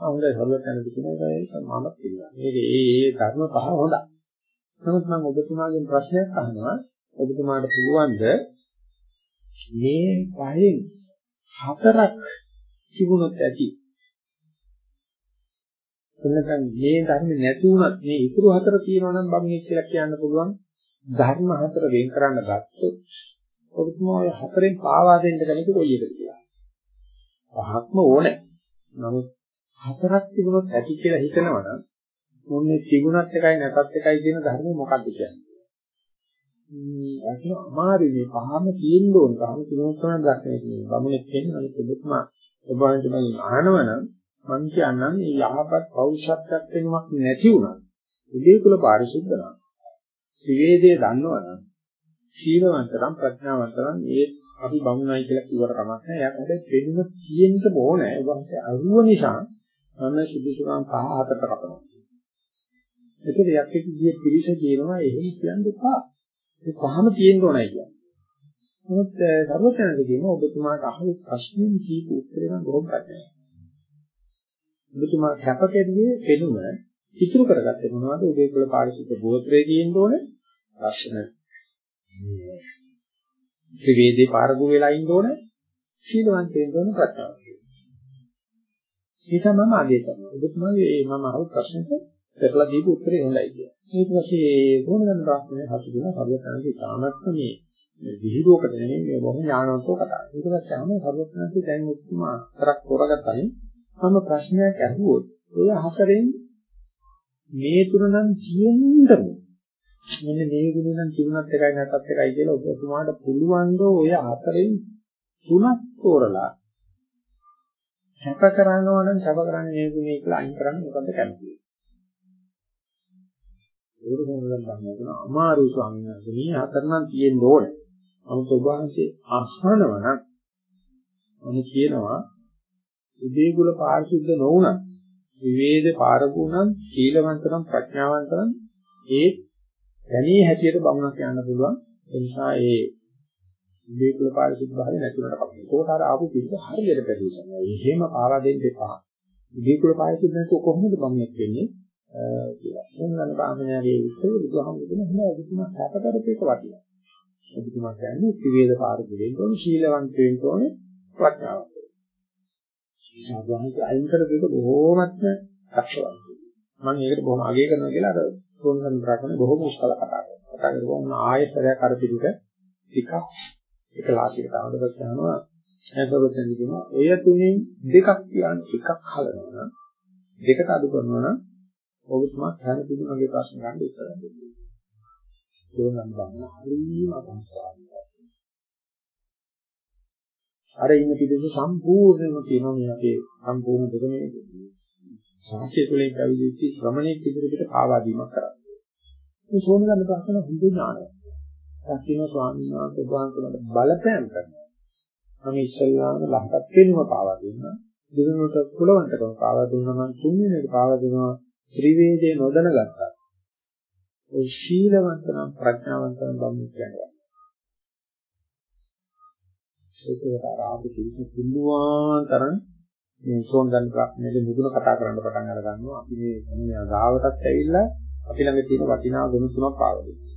ආ හොඳයි හොල්ලට යන දිනේ ඒක මමත් කියනවා. මේක ඒ ඒ ධර්ම පහ හොඳයි. නමුත් මම ඔබතුමාගෙන් ප්‍රශ්නයක් අහනවා. ඔබතුමාට පුළුවන්ද මේ පහෙන් හතරක් තිබුණොත් ඇති. එන්නකම් මේ ධර්ම නැති වුණත් මේ ඉතුරු හතර තියෙනවා නම් බම්නේ කියලා කියන්න පුළුවන්. ධර්ම හතර වෙන් කරන්න ගත්තොත් ඔබතුමා ඔය හතරෙන් පාවා දෙන්න කෙනෙක් කොයි එකද කියලා. පහක්ම ඕනේ. නමුත් හතරක් තිබුණොත් ඇති කියලා හිතනවා නම් මොන්නේ තිබුණත් එකයි නැතත් එකයි කියන ධර්මය මොකක්ද කියන්නේ? මේ අකින අමාරු මේ පහම තියෙන්න ඕන. පහම තිබුණොත් තමයි දැක්කේ කියන්නේ. බමුණෙක් කියන්නේ අනිත් ඔබතුමා ඔබ වහන්සේ මම අහනවනම් මං කියන්නම් මේ යහපත් පෞරුෂත්වයක් වෙනවක් නැති වුණා. උදේ කුල පාරිශුද්ධ නම්. ත්‍රිවේදයේ දන්නවනම් සීලවන්තරම් ප්‍රඥාවන්තරම් ඒ අපි බමුණයි කියලා කිව්වට කමක් නැහැ. එයාට හැබැයි දෙන්න තියෙන්න ඕනේ. ඒ වගේ අරුව නිසා මම සුදුසුකම් පහ හතට කපනවා. ඒකද යක්කෙක් ගිය පිරිස කියනවා එහෙම කියන්න එපා. ඒ පහම තියෙන්න ඕනයි කියන්නේ. නමුත් සර්වඥාන්ද කියනවා ඔබතුමාට අහපු ප්‍රශ්නෙන් කීප උත්තරේ නම් බොහොම පැහැදිලි. ඔබතුමා කැපකෙන්නේ පෙනුම ඉතුරු කරගත්තේ මොනවද? ඔබේ කුල පාරිශුද්ධ ගෝත්‍රයේ තියෙන්න ඕනේ. ලක්ෂණ ත්‍රිවේදී පාරගු වෙලා ඉන්න ඕනේ. සීලවන්තයෙන් කරන ප්‍රත්‍යාව. ඒක මම අගය කරනවා. ඔබතුමා මේ මම අහපු ප්‍රශ්නෙට පෙරලා දීපු උත්තරේ හොඳයි කියලා. ඊට පස්සේ කොහොමද ප්‍රශ්නේ හසු දුනා සර්වඥාන්සේ තාමත් මේ විහිළුවකට නෙමෙයි මේ බොහොම ඥානවන්තව කතා කරා. ඊට පස්සේ ආම සර්වඥාන්සේ දැන් උතුමා හතරක් තෝරගත්තානේ මම ප්‍රශ්නයක් අහුවොත් ඔය හතරෙන් මේ තුන නම් තියෙන්නම මෙන්න මේ ගුණ නම් තිබුණත් එකයි නැත්ත් එකයි කියලා ඔබතුමාට පුළුවන් ද ඔය හතරෙන් තුනක් තෝරලා සැප කරනවා නම් සැප කරන්නේ මේ ගුණේ කියලා අයින් කරන්න මොකද කැමති ඒක මොනවද මම කියන අමාරු ස්වාමීන් වහන්සේ මේ හතර නම් තියෙන්න ඕනේ. අමුත ඔබ වහන්සේ අහනවා නම් මම කියනවා උදේගුල පාරිශුද්ධ නොවුණත් විවේද පාරගුණම් සීලවන්තරම් ප්‍රඥාවන්තරම් ඒ දැනී හැටියට බමුණක් කියන්න පුළුවන්. ඒ නිසා ඒ උදේගුල පාරිශුද්ධ භාවය නැතිවට කපන. ඒකට අර ආපු පිළිද හරියට පැහැදිලියි. එහෙම පාවා දෙන්න එපා. උදේගුල පාරිශුද්ධ නැතුව කොහොමද බමුණෙක් වෙන්නේ? කියලා. මොනවාන බාමනාවේ උත්තර බුදුහාමුදුරුවෝ කියන හොඳ අදිතුමා සැපකරපේක වටිනවා. අදිතුමා කියන්නේ ත්‍රිවේද පාරදෙලෙන් තෝරන ශීලවන්තයෙන් තෝරන ප්‍රඥාවන්ත. සාධාරණව අයින් කරපේක බොහෝමත්ම දක්ෂවන්තයි. මම ඒකට බොහොම අගය කරනවා කියලා අර සෝනසන් ප්‍රාකරන බොහොම උස්කල කතා කරනවා. කතා කරපුවම ආයෙත් සැරයක් අර පිළික ටිකක් එක ලාසියක තාවද කරනවා නැත්නම් කියනවා ඔය තුنين දෙකක් කියන එකක් හලනවා නම් දෙකට අඩු කරනවා නම් ඔබතුමා හැම පිටු මගේ ප්‍රශ්න ගන්න ඉස්සර දෙන්නේ. ඒනම් බං හරිම අසංස්කාරයි. අර ඉන්න පිටු සම්පූර්ණයෙන්ම කියනවා මේ අපේ සම්පූර්ණ දෙක මේ සාක්ෂිය තුළින් පැවිදිච්ච ශ්‍රමණෙක් ඉදිරියට පාවා දීමක් කරන්නේ. මේ සෝමගන්න ප්‍රශ්න හුදු ඥානයක්. දක්ෂින ස්වාමීන් වහන්සේ වහන්සේලාට බලපෑම් කරනවා. මම ඉස්සල්ලාම ලහකට වෙනම පාවා දුන්නා. දිනුනට කුලවන්තකම පාවා දුන්නා මම තුන්වෙනි එක පාවා දුන්නා ත්‍රිවේදේ නොදැන ගත්තා. ඒ ශීලවන්ත නම් ප්‍රඥාවන්ත නම් බම්මු කියන්නේ. ඒකකට අර ආපු කිසි පුළුවන් තරම් මේ සෝන්දන් ප්‍රශ්නේදී මුදුන කතා කරන්න පටන් අර ගන්නවා. අපි මේ මේ ගාවටත් ඇවිල්ලා අපි ළඟ තියෙන වටිනා ගුණ තුනක් පාවා දෙනවා.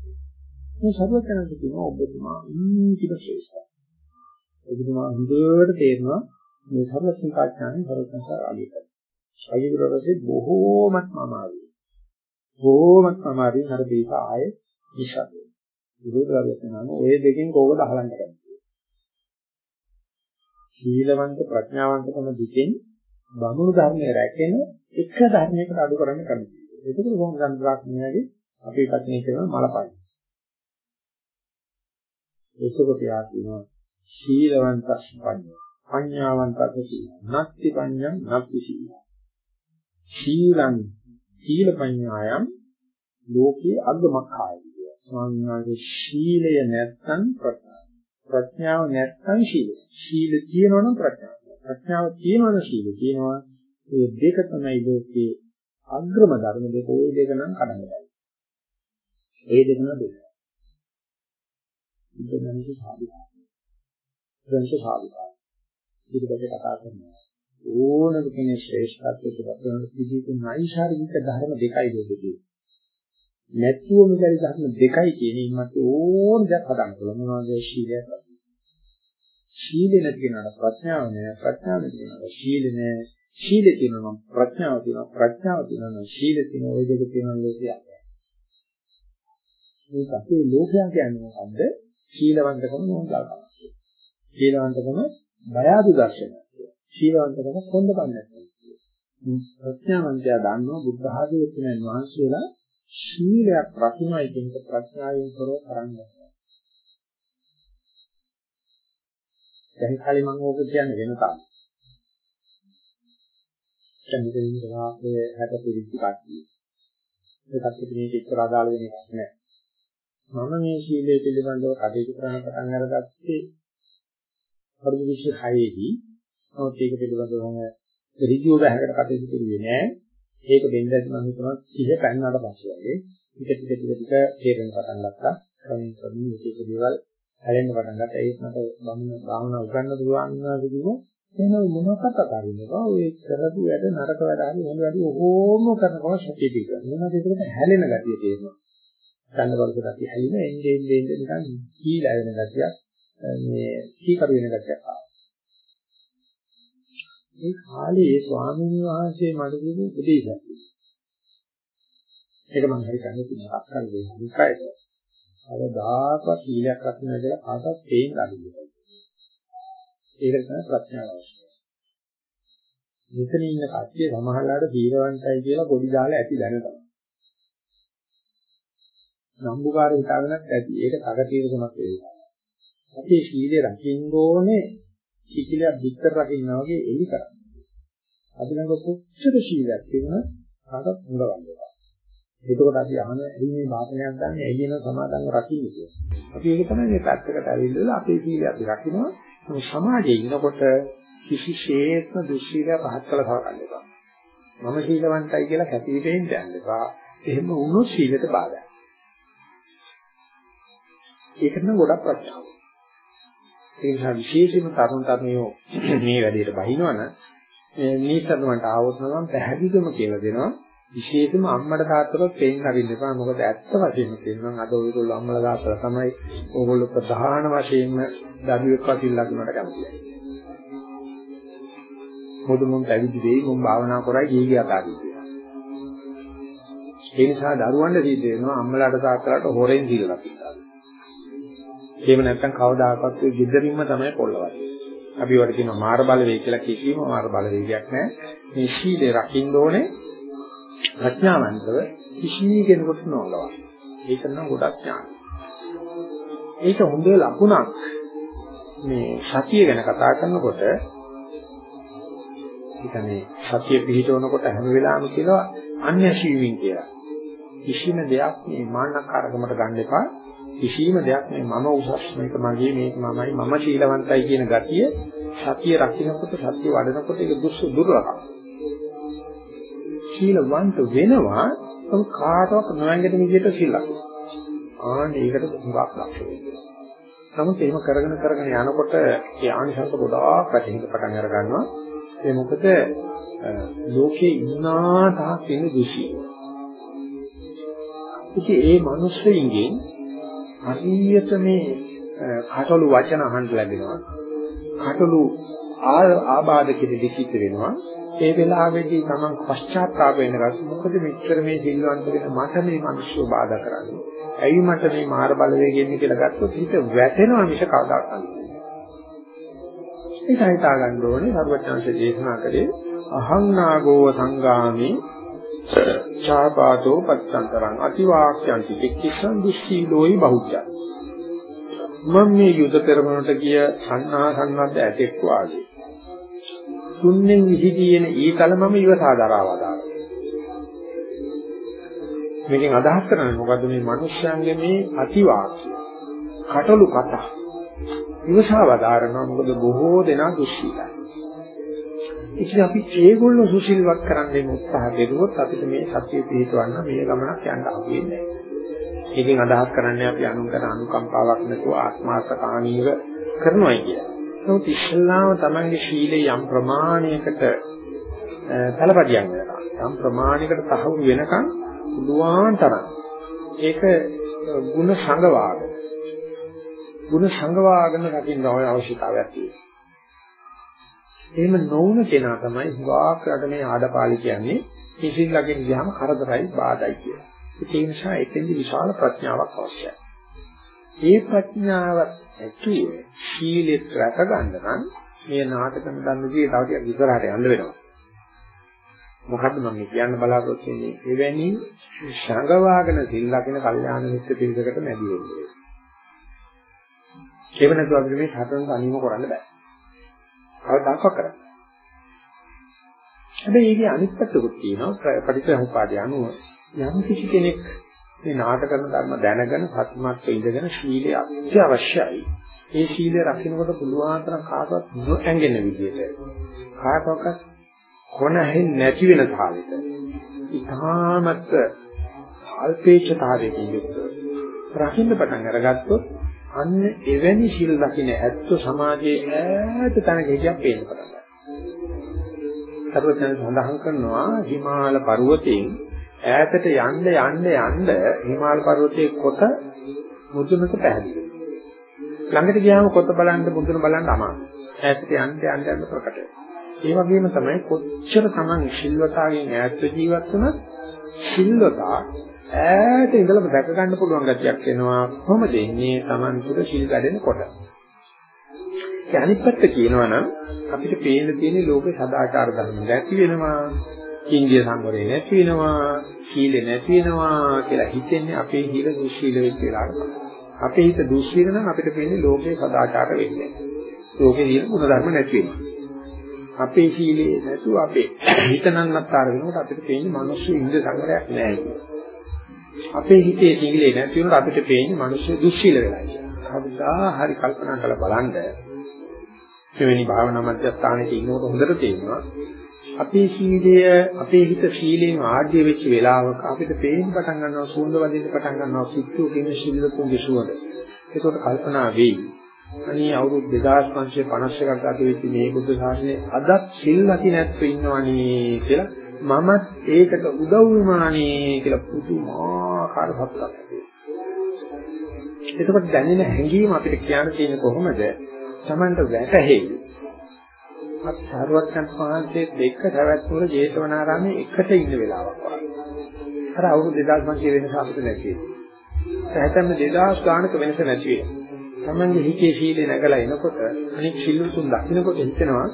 මේ සර්වඥාන්ත කියනවා ඔබතුමා ඉන්දික ශ්‍රේෂ්ඨයි. ඔබතුමා හොඳට තේරෙනවා මේ සර්වඥාඥානෙ සර්වඥාසාර අගිතයි. අගිතරපස්සේ බොහෝමත්ම අමාරුයි. බොහෝමත්ම අමාරුයි අර දීප ආයේ විශ්වාසය. විරෝධය ඔය දෙකෙන් කෝකද අහලන්න කරන්නේ. සීලවන්ත ප්‍රඥාවන්තකම දෙකෙන් බමුණු ධර්මයේ රැකෙන එක ධර්මයකට අඩු කරන්න කැමතියි. ඒක කොහොමද ගන්ධාක්ෂණයගේ අපේ කටනේ කරන මලපයි. ඒකකොට යා කියනවා සීලවන්තස් පඤ්ඤා. පඤ්ඤාවන්තස් සීල. නත්ති පඤ්ඤං නත්ති සීල. සීලං සීල පඤ්ඤායම් ලෝකේ අග්ගමක්ඛාය. ස්වාමීන් වහන්සේ ශීලය නැත්නම් ප්‍රඥා. ප්‍රඥාව නැත්නම් ශීලය. ශීල තියෙනවනම් ප්‍රඥාව. ප්‍රඥාව තියෙනවනම් ශීල තියෙනවා. මේ දෙක තමයි ලෝකේ අග්‍රම ධර්ම දෙක. ওই දෙක නම් කඩන්න බෑ. ඒ දෙක නම් දෙක. ඉන්දනන්ත භාවිකා. දන්ත භාවිකා. පිළිබඳ කතා කරනවා. ඕනම කෙනෙක් ශ්‍රේෂ්ඨත්වයට වටවන පිළිතුරු නයිසාරික ධර්ම දෙකයි දෙකේ. නැත්නම් මෙලරි ධර්ම දෙකයි කියන්නේ මත ඕන දෙයක් හදන්න පුළුවන් මොනවද ශීලයක්. ශීලෙ නැති කෙනාට ප්‍රඥාව නෑ ප්‍රඥාව නැති කෙනාට ශීලෙ නෑ ශීලෙ තියෙනවා ප්‍රඥාව තියෙනවා ප්‍රඥාව තියෙනවා ශීලෙ තියෙනවා ওই දෙක තියෙනවා ලෝකයක්. මේක අපේ ලෝකයක් කියන්නේ මොකද්ද? ශීලවන්තකම නෝන්දාකම ශීලවන්තකම බයාදු දර්ශනය ශීලවන්තකම කොන්දපන්නක් ප්‍රඥාවන්තයා දන්නවා බුද්ධ ආදී කියන වහන්සේලා ශීලයක් රකින්නයි කියන ප්‍රඥාවෙන් කරව කරන්නේ දැන් කලින් මම ඕක කියන්නේ වෙන තාම. දැන් මෙතන ඉඳලා අපේ හැට පිළිච්ච කට්ටිය. ඒකත් ඉතින් ඉස්සර අදාළ වෙන එකක් නෑ. මම මේ ශීලයේ පිළිබඳව කටයුතු කරන පටන් අරගත්තේ අවුරුදු 26 දී. නමුත් ඒක පිළිබඳව මම ඍජුව බහකට කටයුතු කරුවේ නෑ. ඒක දෙන්නත් මම හිතනවා 30 පැන්නාට පස්සේ වගේ ටික ටික ටික ටික තේරෙන පටන් ගත්තා. කමින් කමින් එක එක දේවල් හැලෙන්න පටන් ගත්තා. ඒක මට බමුණ භාවනා උගන්න පුළුවන් නේද කිව්වා. එහෙනම් මොනවක්වත් අතාරින්නවා. ඔය කරපු වැඩ නරක වැඩ හරි මොන වැඩි ඕම කරනවා සතිය පිටන. මොනවද ඒකට හැලෙන ගතිය තේරෙනවා. ගන්න බලක ගතිය හැලෙන එන්නේ එන්නේ එන්නේ නිකන් කීලා වෙන ගතියක් මේ කීකරු වෙන ගතියක් ආවා. මේ කාලේ ඒ ස්වාමීන් වහන්සේ මට කිව්ව උපදේශයක්. ඒක මම හරි කන්නේ තුනක් කරලා දෙන්නයි. අවදාක සීලයක් රකින්න කියලා කාටවත් තේින්න අරින්නේ. ඒක තමයි ප්‍රඥාව අවශ්‍යයි. මෙතන ඉන්න කට්ටිය සමහරලාට සීලවන්තයි කියලා පොඩි දාලා ඇති දැන තමයි. නම්බුකාර හිතාගෙනත් ඇති. ඒක තකතිරකමක් වෙනවා. අපි සීලය රකින්න ඕනේ සීලයක් විතර රකින්නා වගේ එලි කරන්නේ. අපි ළඟ කොච්චර සීලයක් තිබුණත් කාටවත් හොඳවන්නේ එතකොට අපි අහන ඇයි මේ වාසනයක් ගන්න ඇයි එන සමාදන්ව රකින්න කියලා. අපි ඒක තමයි මේ පැත්තකට ඇවිල්ලා අපේ සීලය අපි රකින්නවා. මේ සමාජයේ ඉනකොට කිසිසේත්ම දුස්සීලය පහත් කළ සලකන්න එපා. මම සීලවන්තයි කියලා කැපිපෙන්න යන්න එපා. එහෙම වුණොත් සීලයට බාධායි. ඒක නම් ගොඩක් ප්‍රශ්නාවක්. ඒ නිසා විශේෂයෙන්ම තරුණ තරුණියෝ මේ වැඩේට බහිනවනම් මේ නිතරමට ආවොත් නම් පැහැදිලිවම කියලා දෙනවා විශේෂයෙන්ම අම්මට තාත්තට තේින් හරින්න එපා. මොකද ඇත්ත වශයෙන්ම කියනවා අද ඔයගොල්ලෝ අම්මලා තාත්තලා තමයි ඕගොල්ලෝ ප්‍රධාන වශයෙන්ම දරුවෙක් වශයෙන් ලඟුනට කැමතියි. මොකද මම පැවිදි වෙයි මම භාවනා කරයි ගිහි ගියාතාවි කියලා. ඒ නිසා දරුවන්ට සිද්ධ වෙනවා අම්මලාට තාත්තලාට හොරෙන් දීලා කියලා. එහෙම නැත්නම් කවදාකවත් ඒ gederimma තමයි පොළවන්නේ. අපි වල කියනවා මාර බලවේග කියලා කිසිම මාර බලවේගයක් නැහැ. මේ සීලේ රකින්න ඕනේ ප්‍රඥාවන්තව කිසි කෙනෙකුට නොලවා. ඒක නම් ගොඩක් ඥාන. ඒක හොඳ ලකුණක්. මේ සතිය ගැන කතා කරනකොට කියන්නේ සතිය පිහිටවනකොට හැම වෙලාවෙම කියනවා අන්‍යශීවීන් කියලා. කිසිම දෙයක් මේ මාන්නකාරකමට ගන්න එපා. කිසිම දෙයක් මේ මම උසස් මේක මගේ මේක මමයි මම ශීලවන්තයි කියන ගතිය සතිය රකින්නකොට සතිය වඩනකොට ඒක දුස් දුර්ලභයි. ශීලවන්ත වෙනවා තම කාටවත් නොවැංගෙන විදිහට සීලක්. ආන්න ඒකට හුඟක් ලක්ෂ නමුත් එහෙම කරගෙන කරගෙන යනකොට ඒ ආනිසංස ගොඩාක් පැතිහිඳ පටන් අර ගන්නවා. ඒ මොකද ලෝකේ ඉන්නා තාක් ඉන්න දුෂී. ඉතින් ඒ මිනිස්සුන්ගෙන් හරියට මේ කටළු වචන අහන්න ලැබෙනවා. කටළු ආබාධ කෙරෙහි සිද්ධ වෙනවා. ඒ වෙලාවේදී තමන් පශ්චාත්තාප වෙනකස් මොකද මෙච්චර මේ සිල්වන්ත වෙන මට මේ මිනිස්සු බාධා කරන්නේ. ඇයි මට මේ මාර බලවේගයෙන් කියලා ගත්තොත් හිත වැටෙනවා මිස කවදාවත් නෙවෙයි. ඒක හිතා ගන්න ඕනේ සර්වඥාන්සේ දේශනා කළේ අහං නාගෝ සංගාමි චාපාතෝ පච්චන්තරං අතිවාක්‍යන්ති කික්කිසං දුස්සීලෝයි බහුජ්ජා මම මේ යුද පෙරමනට ගිය සන්නා සන්නද්ද ඇතෙක් වාගේ තුන්ෙන් විහිදීන ඊතල මම ඉවසා දරාවා මේකෙන් අදහස් කරන්නේ මොකද්ද? මේ මිනිස්යන්ගේ මේ අතිවාක්‍ය කටළු කතා. ඉවසාව දාරනවා මොකද බොහෝ දෙනා දුස්සීලයි. ඉතින් අපි ඒගොල්ලෝ සුසිල්වත් කරන්න උත්සාහ කෙරුවොත් අපිට මේ සත්‍ය පිළිතුරන්න මේ ගමනක් යන්න අහුවෙන්නේ නැහැ. ඒකෙන් අදහස් කරන්නේ අපි අනුන්ට අනුකම්පාවක් නැතුව ආත්මාර්ථකාමීව කරනවායි කියලා. නමුත් ඉස්ලාම තමන්ගේ ශීලයේ යම් ප්‍රමාණයකට තලපදියක් වෙනවා. යම් ප්‍රමාණයකට තහවුරු වෙනකන් පුළුවන් තරම් ඒක ಗುಣ සංගවාගෙන ಗುಣ සංගවාගෙන රකින්න ඕන අවශ්‍යතාවයක් තියෙනවා. එහෙම නොවුන කෙනා තමයි හුඟක් රට මේ ආඩපාලි කියන්නේ කිසිල් ළඟින් ගියාම කරදරයි බාධායි කියලා. ඒ නිසා එතෙන්දි විශාල ප්‍රඥාවක් අවශ්‍යයි. ඒ ප්‍රඥාව ඇතුළේ ශීලෙත් රැක ගන්න නම් මේ නාටකන දන්නදී තව ටිකක් ඉස්සරහට යන්න වෙනවා. මොකද්ද මම කියන්න බලාපොරොත්තු වෙන්නේ? එවැනි සංගවාගෙන සිල් ලකින කල්යාණ මිත්‍ර පිළිසකට නැති වෙන්නේ. ඒව නැතුව අපිට මේ සතරන් තනියම කරන්න බෑ. කවදාක කරන්න. හැබැයි ඒකේ අනිත් පැත්තකුත් තියෙනවා පටිච්චසමුපාදය අනුව යම් කිසි කෙනෙක් මේ නාටක කරන ධර්ම දැනගෙන සත්‍යමත් ඉඳගෙන ශීලය අත්‍යවශ්‍යයි. ඒ ශීලය රකින්නකොට පුළුවන් තරම් කාටවත් නොඇඟෙන විදිහට කාටවත් කොනෙහින් නැති වෙන තාලෙට ඉතාමත් අල්පේච්ඡතාවයකින් යුක්තව රකින්න පටන් අරගත්තොත් අන්න එවැනි සිල් දකින්න ඇත්ත සමාජයේ ඈත තැනක හිටියක් පේන්න පටන් ගන්නවා. සර්වඥයන් සඳහන් කරනවා හිමාල පර්වතයෙන් ඈතට යන්න යන්න යන්න හිමාල පර්වතයේ කොට මුදුනට පැහැදිලි. ළඟට ගියාම කොට බලන්න මුදුන බලන්න අමාරුයි. ඈතට යන්න යන්න යන්න ප්‍රකට ඒ වගේම තමයි කොච්චර Taman සිල්වතාවෙන් ඈත් ජීවත් වුණත් සිල්වතා ඈත ඉඳලම දැක ගන්න පුළුවන් ගතියක් එනවා. කොහොමද එන්නේ Taman තුර සිල් වැඩෙනකොට ඒ අනිත් පැත්ත කියනවා නම් අපිට පේන්න තියෙන ලෝකේ සදාචාර ධර්ම නැති වෙනවා. ඉන්දිය සංවරය නැති වෙනවා. සීලෙ නැති වෙනවා කියලා හිතෙන්නේ අපේ හිල දුස්සීල වෙච්ච වෙලාවට. අපේ හිත දුස්සීල නම් අපිට පේන්නේ ලෝකේ සදාචාර වෙන්නේ ලෝකේ තියෙන ගුණ ධර්ම නැති වෙනවා. අපේ සීලේ නැතුව අපේ හිත නන්නත්තර වෙනකොට අපිට පේන්නේ මිනිස්සු ඉන්ද්‍ර සංවරයක් නැහැ. කියලා අපේ හිතේ සීලේ නැති වුණොත් අපිට පේන්නේ මිනිස්සු දුස්සීල වෙලා කියලා. කවදා හරි කල්පනා කරලා බලන්න මෙවැනි භාවනා මධ්‍යස්ථානයේ ඉන්නකොට හොඳට තේරෙනවා අපේ සීලය අපේ හිත සීලෙන් ආර්ය වෙච්ච වෙලාවක අපිට පේන්න පටන් ගන්නවා සුවඳ වදින්න පටන් ගන්නවා සිත්තු කියන ශීලතුන්ගේ සුවඳ. ඒකට කල්පනා වෙයි අනේ අවුරුදු 2551ක් ගත වෙච්ච මේ බුද්ධ ශාසනයේ අදත් සිල් නැති නැත්තු ඉන්නවනේ කියලා මමත් ඒකට උදව් වුණානේ කියලා පුදුමාකාර සතුටක් ඇති එතකොට දැනෙන හැඟීම අපිට කියන්න තියෙන්නේ කොහොමද? Tamanට වැටහෙයි. අපි සාරවත්යන් වහන්සේ දෙක පැවැත්වුවල ජේතවනාරාමයේ එකට ඉන්න වෙලාවක් වගේ. අර අවුරුදු 2500 වෙනස අපිට නැති. පැහැතම 2000 ගානක වෙනස නැති වෙනවා. තමන්ගේ හිතේ සීලේ නැගලා එනකොට අනික් සිල්ලුතුන් දකින්නකොට හිතෙනවා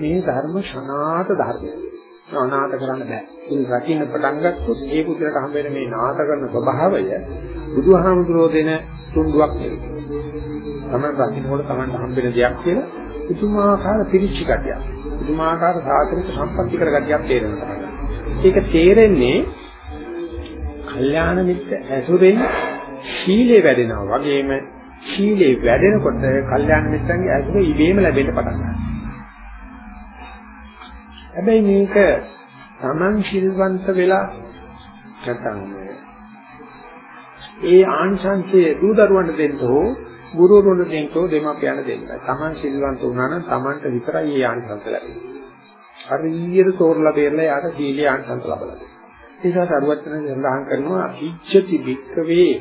මේ ධර්ම ශනාත ධර්මය. අනාථ කරන්න බෑ. ඉතින් රකින්න පටන් ගත්තොත් ඒ පුදුරට හම්බ වෙන මේ නාථ කරන ස්වභාවය බුදුහාමුදුරෝ දෙන තුන්ඩුවක් නෙවෙයි. තමයි රකින්නකොට Tamanට හම්බ වෙන දෙයක් කියලා පුදුමාකාර පිරිච්ච ගතියක්. පුදුමාකාර සාසනික සම්පත්‍ති කර ගතියක් තේරෙනවා. ඒක තේරෙන්නේ කල්යාණ මිත්‍ර ඇසුරෙන් ශීලයේ වැඩෙනවා වගේම ශීලයේ වැඩෙනකොට කල්යාණ මිත්‍රන්ගේ ඇසුර ඉබේම ලැබෙන්න පටන් ගන්නවා. හැබැයි මේක Taman ශිල්වන්ත වෙලා නැත්නම් ඒ ආංශංශයේ දූ දරුවන්ට දෙන්න හෝ ගුරුවරුන්ට දෙන්න හෝ දෙමාපියන්ට දෙන්න. Taman ශිල්වන්ත වුණා නම් Tamanට විතරයි ඒ ආංශංශ ලැබෙන්නේ. හරියට තෝරලා බේරලා යාට සීලී ආංශංශ ලබලා දෙන්න. ඒ නිසා සරුවත්න සඳහන් කරනවා ඉච්ඡති භික්කවේ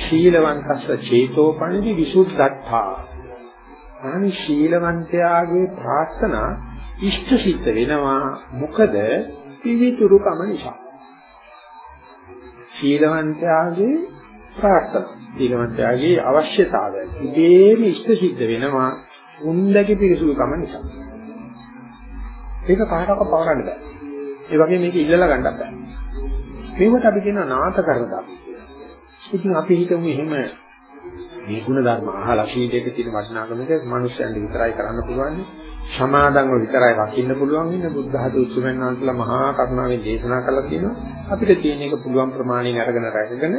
ශීලවන්තස්ස චේතෝපනිදි විසුද්ධත්තා. අනි ශීලවන්තයාගේ ප්‍රාර්ථනා ඉෂ්ට සිද්ධ වෙනවා. මොකද? පිවිතුරුකම නිසා. ශීලවන්තයාගේ ප්‍රාර්ථනා. ශීලවන්තයාගේ අවශ්‍යතාවය. ඉබේම ඉෂ්ට සිද්ධ වෙනවා උන්දගේ පිරිසුදුකම නිසා. ඒක කාටවත් පවරන්න බෑ. ඒ වගේ මේක ඉල්ලලා ගන්නත් බෑ. මේකට අපි කියනවා නාත කරනවා ඉතින් අපි හිතමු එහෙම මේ ගුණ ධර්ම අහලා ශීලයක තියෙන වටිනාකමක මනුස්සයන්ට විතරයි කරන්න පුළුවන් සමාදන්ව විතරයි රකින්න පුළුවන් වෙන බුද්ධ ධාතු උත්සවයන් වහන්සේලා මහා කරුණාවෙන් දේශනා කළා කියනවා අපිට තියෙන එක පුළුවන් ප්‍රමාණයෙන් අරගෙන රැකගෙන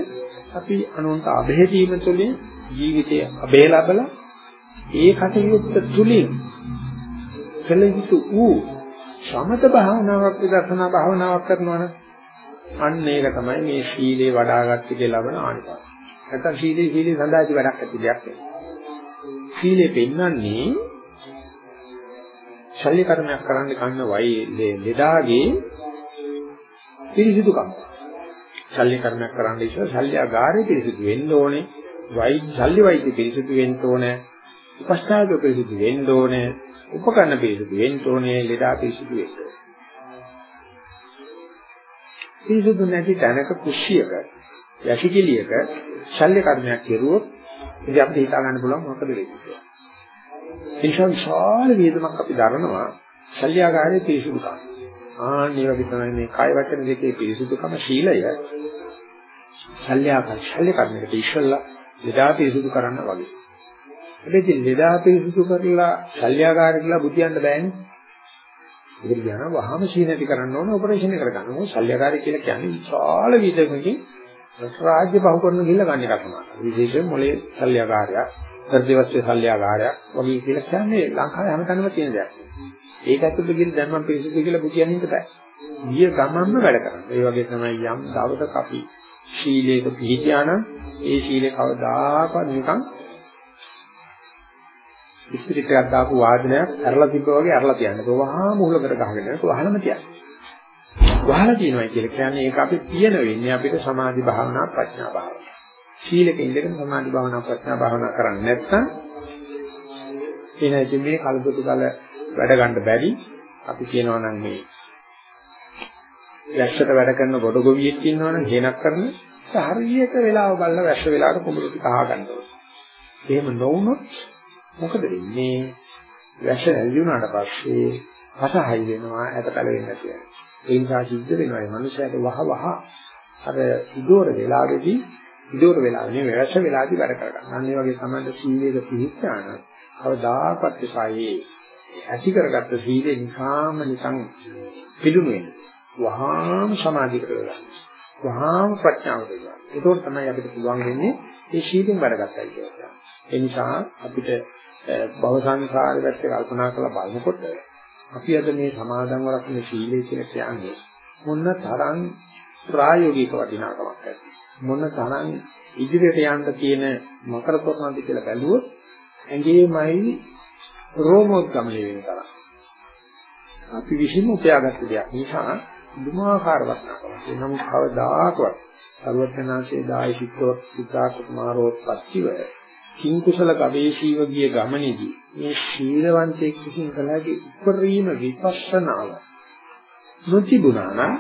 අපි අනුන්ට අභය දීම තුළින් ජීවිතයේ අභය ලැබලා ඒ කටයුත්ත තුළින් කළ යුතු වූ සමත භාවනාවක් විදර්ශනා භාවනාවක් කරනවනේ අන්න ඒක තමයි මේ සීලේ වඩාගත්ත කියලා ලබන ආනිසංස. නැත්නම් සීලේ සීලේ සඳහා ඇති වැඩක් ඇති දෙයක් නෙවෙයි. සීලේ පෙන්වන්නේ ශල්‍ය කර්මයක් කරන්න ගන්න වයි ලෙඩාගේ පිරිසිදුකම. ශල්‍ය කර්මයක් කරන්න ඉස්සර ශල්‍යාගාරේ පිරිසිදු වෙන්න ඕනේ. වයි ශල්‍ය වෛද්‍ය පිරිසිදු වෙන්න ඕනේ. උපස්ථායක පිරිසිදු වෙන්න ඕනේ. උපකරණ පිරිසිදු වෙන්න ඕනේ. ලෙඩා පිරිසිදු වෙන්න ඕනේ. පිරිසිදු නැති තැනක කුෂ්‍යයක යටිකිලියක ශල්‍ය කර්මයක් කෙරුවොත් ඉතින් අපිට හිතා ගන්න පුළුවන් මොකද වෙන්නේ කියලා. ඒෂා විශාල වේදමක් අපි දරනවා ශල්‍යාගාරයේ පිරිසුදුකම. ආන්නේ වගේ තමයි මේ කාය වචන දෙකේ පිරිසුදුකම ශීලය ශල්‍යාගාර ශල්‍ය කර්මයකට ඉස්සල්ලා ලෙඩා පිරිසුදු කරන්න වගේ. හැබැයි ලෙඩා පිරිසුදු කරලා ශල්‍යාගාර කියලා බුතියන්න බෑනේ. ඒකට කියනවා වහම සීනටි කරන්න ඕන ඔපරේෂන් එක කරගන්න. මොකද ශල්‍යකාරය කියලා කියන්නේ විශාල විදකකින් රාජ්‍ය බහු කරන ගිල්ල ගන්න එකක් තමයි. විශේෂයෙන් මොලේ ශල්‍යකාරයක්, හෘදවස්සේ ශල්‍යකාරයක් වගේ කියලා කියන්නේ ලංකාවේ හැමතැනම තියෙන දෙයක්. ඒක ඇතුළත ගිහින් දැන් මම පිළිසිදු කියලා බුකියන්න ඉන්න බෑ. ගිය ගමන්ම වැඩ කරන්න. ඒ වගේ තමයි යම් දවසක අපි ශීලයක පිළිපියා නම් ඒ ශීලේ කවදාකවත් නිකන් ඉස්ත්‍රි ටිකක් දාපු වාදනයක් ඇරලා තිබ්බා වගේ ඇරලා තියන්න. ඒක වහා මුහුලකට ගහගෙන ඒක වහලම තියන්න. වහලා තියනවා කියලා කියන්නේ ඒක අපි තියෙන වෙන්නේ අපිට සමාධි භාවනා ප්‍රඥා භාවනා. සීලක ඉඳගෙන සමාධි භාවනා ප්‍රඥා භාවනා කරන්නේ නැත්නම් එනයිද මේ කල්පතු කල වැඩ ගන්න බැරි අපි කියනවා නම් මේ වැස්සට වැඩ කරන ගොඩ ගොවියෙක් ඉන්නවනම් හේනක් කරන හරියට වෙලාව බලලා වැස්ස වෙලාවට කුඹුරු ටික අහ ගන්නවා. එහෙම නොවුනොත් මොකද වෙන්නේ? වැස්ස නැති වුණාට පස්සේ පසහයි වෙනවා ඇත පැලවෙන්නේ නැති වෙනවා. ඒ නිසා සිද්ධ වෙනවා මේ මනුස්සයාට වහ වහ අර ඉදෝර වෙලාවේදී ඉදෝර වෙලාවේ නෙවෙයි වැස්ස වෙලාවේදී වැඩ කරගන්න. අන්න ඒ වගේ සමන්ද සීලයක පිහිටාන කවදාකවත් එපායේ ඇති කරගත්ත සීලේ නිකාම නිකන් පිළුණු වෙනවා. වහාම සමාධි කරගන්න. වහාම ප්‍රඥාව කරගන්න. ඒක තමයි අපිට පුළුවන් වෙන්නේ මේ සීලෙන් වැඩගත්තයි කියලා. ඒ නිසා අපිට භව සංසාරේ පැත්තේ කල්පනා කරලා බලනකොට අපි අද මේ සමාදන් වරක් මේ සීලය කියලා කියන්නේ මොන තරම් ප්‍රායෝගික වටිනාකමක් ඇති මොන තරම් ඉදිරියට යන්න තියෙන මකර තොරණද කියලා බැලුවොත් ඇඟේමයි රෝමෝද්ගමණය වෙන තරම් අපි විසින් උපයාගත්ත දෙයක් නිසා දුමාකාර වටිනාකමක් එනම් කවදාකවත් සර්වඥාන්සේ දායි සිද්ධාර්ථ සිද්ධාර්ථ කුමාරෝත්පත්තිව කිං කුසල ගවේෂීව ගිය ගමනේදී මේ ශීලවන්තයෙක් විසින් කළාගේ උපරිම විපස්සනාව නොතිබුණා නම්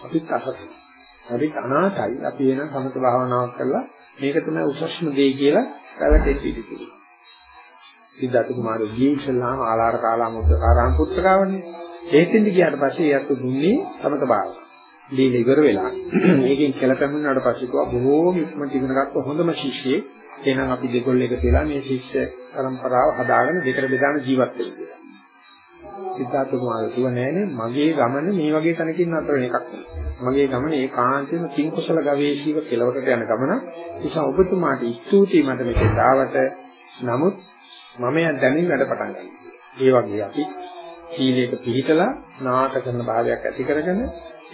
අපිත් අසතුටු. අපි අනාතයි. අපි වෙන සමත භාවනාවක් කරලා මේක තමයි උසස්ම දේ කියලා පැවැටෙන්න ඉඩ තියෙනවා. සිද්ධාර්ථ කුමාරෝ ගියේ ඉස්සල්ලාම ආලාර කාලා මුද්දකාරාම පුත්‍රකාවනේ. ඒකෙන්ද ගියාට පස්සේ එයාට දුන්නේ සමත භාවනාව. දීල ඉවර වෙලා මේකෙන් කෙලපැමුණාට පස්සේ කව බොහෝම ඉක්මනට ඉගෙන ගත්ත හොඳම ශිෂ්‍යයෙක් එහෙනම් අපි දෙකොල්ල එකතු වෙලා මේ ශිෂ්‍ය පරම්පරාව හදාගෙන දෙකට බෙදාන ජීවත් වෙන්න කියලා. සිද්ධාර්ථ කුමාරයා කිව්වා නෑනේ මගේ ගමන මේ වගේ තැනකින් අතර එකක් මගේ ගමන ඒකාන්තයෙන්ම කිංකුසල ගවේෂීව කෙලවරට යන ගමන. නිසා ඔබතුමාට ස්තුතියි මට මෙතෙන් ආවට. නමුත් මම දැනින් වැඩ පටන් ගන්නවා. ඒ වගේ අපි සීලයක පිළිතලා නාට කරන භාවයක් ඇති කරගෙන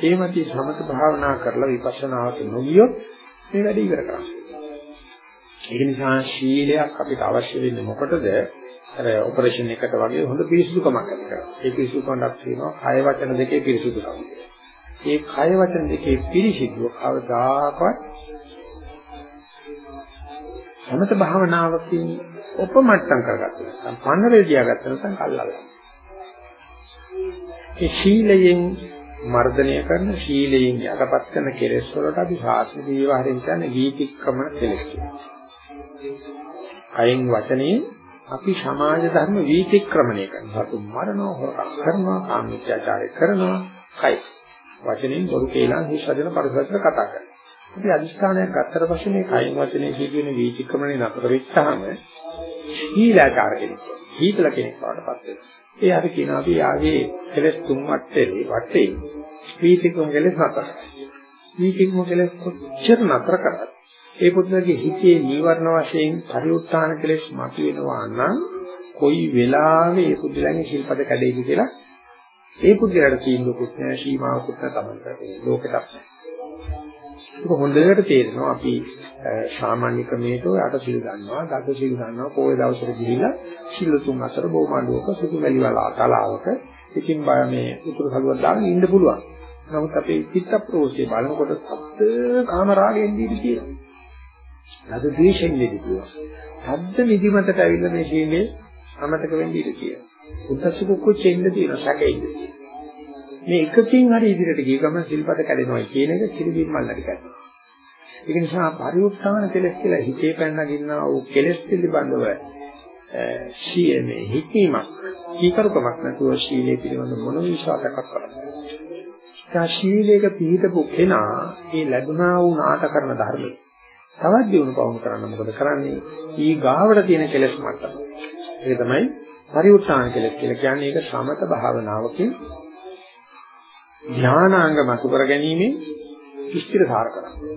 ඒ මත සමත භාවනා කරලා විපස්සනාවට නොගියොත් මේ වැඩ ඉවර කරන්න. ඒක නිසා ශීලයක් අපිට අවශ්‍ය වෙන්නේ මොකටද? අර ඔපරේෂන් එකට වගේ හොඳ පිරිසිදුකමක් ඇති කරගන්න. ඒ පිරිසිදුකමක් තියෙනවා කය වචන දෙකේ පිරිසිදුකම. ඒ කය වචන දෙකේ පිරිසිදුව කවදාකවත් සමත භාවනාවකින් උපමට්ටම් කරගත්තා. නැත්නම් පන්නරේ දියාගත්තා නැත්නම් කල්ලාලා. ඒ ශීලයෙන් මර්ධනය කරන ශීලයෙන් යටපත් කරන කෙලෙස් වලට අපි ශාස්ත්‍රීය විවහාරයෙන් කියන්නේ වීතික්‍රම කෙලෙස් කියලා. අයින් වචනේ අපි සමාජ ධර්ම වීතික්‍රමණය කරනවා. සතු මරනවා, හොරකම් කරනවා, කාමීත්‍යාචාරය කරනවා, කයි. වචනෙන් බොරු කියලා හිස්සදෙන පරිසරයට කතා කරනවා. අපි අදිස්ථානයක් ගත්තට පස්සේ මේ කයින් වචනේ කියන වීතික්‍රමණය නතර වෙච්චාම හීලාචාර කෙනෙක්. හීතල කෙනෙක් වඩපත් වෙනවා. ඒ අර කියනවා අපි ආගේ කෙලස් තුන් වටේ වටේ වීතික්‍රම කෙලස් නතර. වීතික්‍රම කෙලස් කොච්චර නතර කරත් ඒ පුද්ගලගේ හිතේ නීවරණ වශයෙන් පරිඋත්ථාන කෙලෙස් මතුවෙනවා නම් කොයි වෙලාවෙ ඒ පුද්ගලයන්ගේ ශිල්පද කැඩෙයිද කියලා ඒ පුද්ගලයාට තීන්දුවකුත් නැහැ සීමාවකුත් නැහැ තමයි ලෝකෙට ඒක හොඳට තේරෙනවා. අපි සාමාන්‍ය ක්‍රමයට යට සිල් ගන්නවා ගත සිල් ගන්නවා පොයේ දවසට ගිහිල්ලා සිල් තුන් අතර බොමාඩුවක සුදු වැලි වල තලාවක ඉතින් බය මේ උතුරු සළුවක් දාගෙන ඉන්න පුළුවන්. නමුත් අපේ චිත්ත ප්‍රෝෂේ බලනකොට සත්‍ය කාම රාගෙන් දීලා තියෙනවා අද ද්වේෂයෙන් නිදිනවා. හද්ද නිදිමතට ඇවිල්ලා මේ ජීනේ අමතක වෙන්න ඉඩ තියෙනවා. උද්දච්ච කුච්චෙ ඉන්න තියෙන සැකෙන්න. මේ එකකින් හරි ඉදිරියට ගිය ගමන් සිල්පද කැඩෙනවා කියන එක කිරිබින් මල්ලට කරනවා. ඒක නිසා පරිඋත්සාහන කෙලස් කියලා හිතේ පැනනගින්නා වූ කෙලස් පිළිබඳව ශීලයේ හිතීමක් කීකරුකමක් නැතුව ශීලයේ පිළිබඳ මොන විශ්වාසයක් කරන්නේ. ඒ ශීලයක පිළිපදපු කෙනා මේ ලැබුණා වූ නාටකරන ධර්මයේ තවත් දියුණු පවුණු කරන්න මොකද කරන්නේ? ඊ ගාවට තියෙන කෙලෙස් මට්ටම. ඒක තමයි පරිඋත්සාහන කෙලෙස් කියලා කියන්නේ ඒක සමත භාවනාවකින් ඥානාංග මතු කර ගැනීමෙන් ස්ථිරසාර කරන්නේ.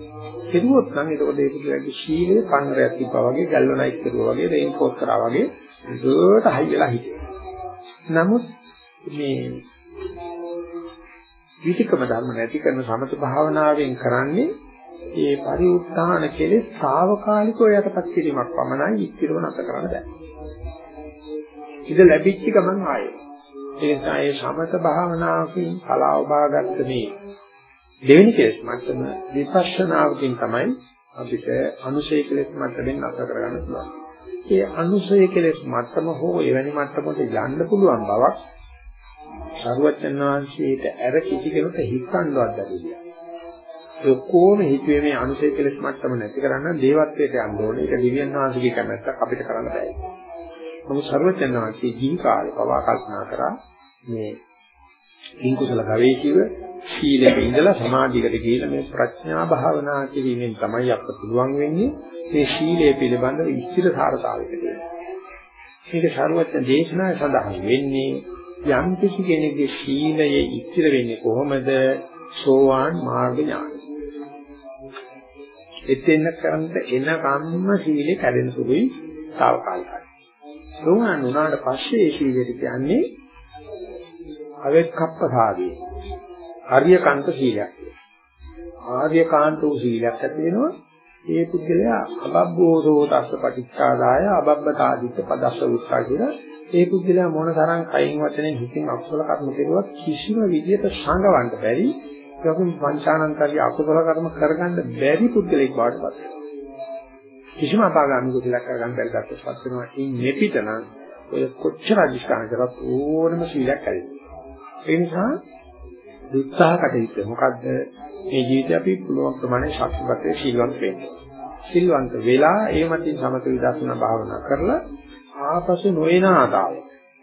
කෙරුවොත් නම් ඒකෝද ඒක කියන්නේ ශීලයේ පන්නරයක් තිබ්බා වගේ ගල්වනයික් කරුවා වගේ රේන්ෆෝස් කරා වගේ දුරට හයි වෙලා හිටියේ. නමුත් මේ විචිකම ධර්ම නැති කරන සමත භාවනාවෙන් කරන්නේ ඒ පරිඋත්ථාන කෙලෙස් සාවකාලිකව යටපත් කිරීමක් පමණයි ඉතිරව නැත කරන්න බෑ. ඉත ලැබිච්ච ගමන් ආයේ. ඒ නිසා ඒ සමත භාවනාවකින් කලාව බාගත්ත මේ දෙවෙනි කෙලෙස් මට්ටම විපස්සනාවකින් තමයි අපිට අනුශය කෙලෙස් මට්ටමින් නැත කරගන්න පුළුවන්. ඒ අනුශය කෙලෙස් මට්ටම හෝ එවැනි මට්ටමකට යන්න පුළුවන් බවක් සරුවචන් වහන්සේට ඇර කිසි කෙනෙකුට හිතන්නවත් බැහැ. ඔක්කොම හිතුවේ මේ අනුසය කෙලස් මට්ටම නැති කරන්න දේවත්වයට යන්න ඕනේ. ඒක දිව්‍යන් වහන්සේගේ කැමැත්තක් අපිට කරන්න බෑ. නමුත් සර්වචන් වහන්සේ ජී කාලේ පවා කල්පනා කරා මේ ඉන්කුසල ගවේෂීව සීලෙක ඉඳලා සමාධියකට ගිහිල්ලා මේ ප්‍රඥා භාවනා කිරීමෙන් තමයි අපට පුළුවන් වෙන්නේ මේ සීලය පිළිබඳව ස්ථිරතාවයකට එන්න. මේක සර්වචන් දේශනාවේ සඳහන් වෙන්නේ යම් කිසි කෙනෙකුගේ සීලය ඉස්තිර වෙන්නේ කොහොමද? සෝවාන් මාර්ග ඥානය. එතෙන්න කරන්න එන කම්ම සීලේ කැඩෙන සුළුයි తాවකාලිකයි. සෝවාන් වුණාට පස්සේ ඒ සීලෙට කියන්නේ අවෙක්කප්පසාදී. ආර්යකාන්ත සීලයක්. ආර්යකාන්ත වූ සීලයක් ඇති වෙනවා. ඒ පුද්ගලයා අබබ්බෝසෝ තස්ස පටිච්චාදාය අබබ්බතාදිත්ත පදස්ස උත්සා කියලා ඒ පුද්ගලයා මොන තරම් කයින් වචනෙන් හිතින් අකුසල කර්ම කෙරුවත් කිසිම විදියට සංගවන්න බැරි ඒකම පංචානන්තරී අකුසල කර්ම කරගන්න බැරි පුද්ගලෙක් බවට පත් වෙනවා. කිසිම අපාගාමී කුසලයක් කරගන්න බැරි තත්ත්වයක් පත් වෙනවා. ඉන් මෙපිටනම් ඔය කොච්චර අධිෂ්ඨාන කරත් ඕනම සීලයක් කැඩෙනවා. ඒ නිසා උත්සාහ කටයුත්ත. මොකද්ද මේ ජීවිතය අපි පුළුවන් ප්‍රමාණය ශක්තිපතේ සිල්වන්ත වෙන්න. සිල්වන්ත වෙලා ඒ මතින් සමත විදර්ශනා භාවනා කරලා ආපසු නොයන ආදාය.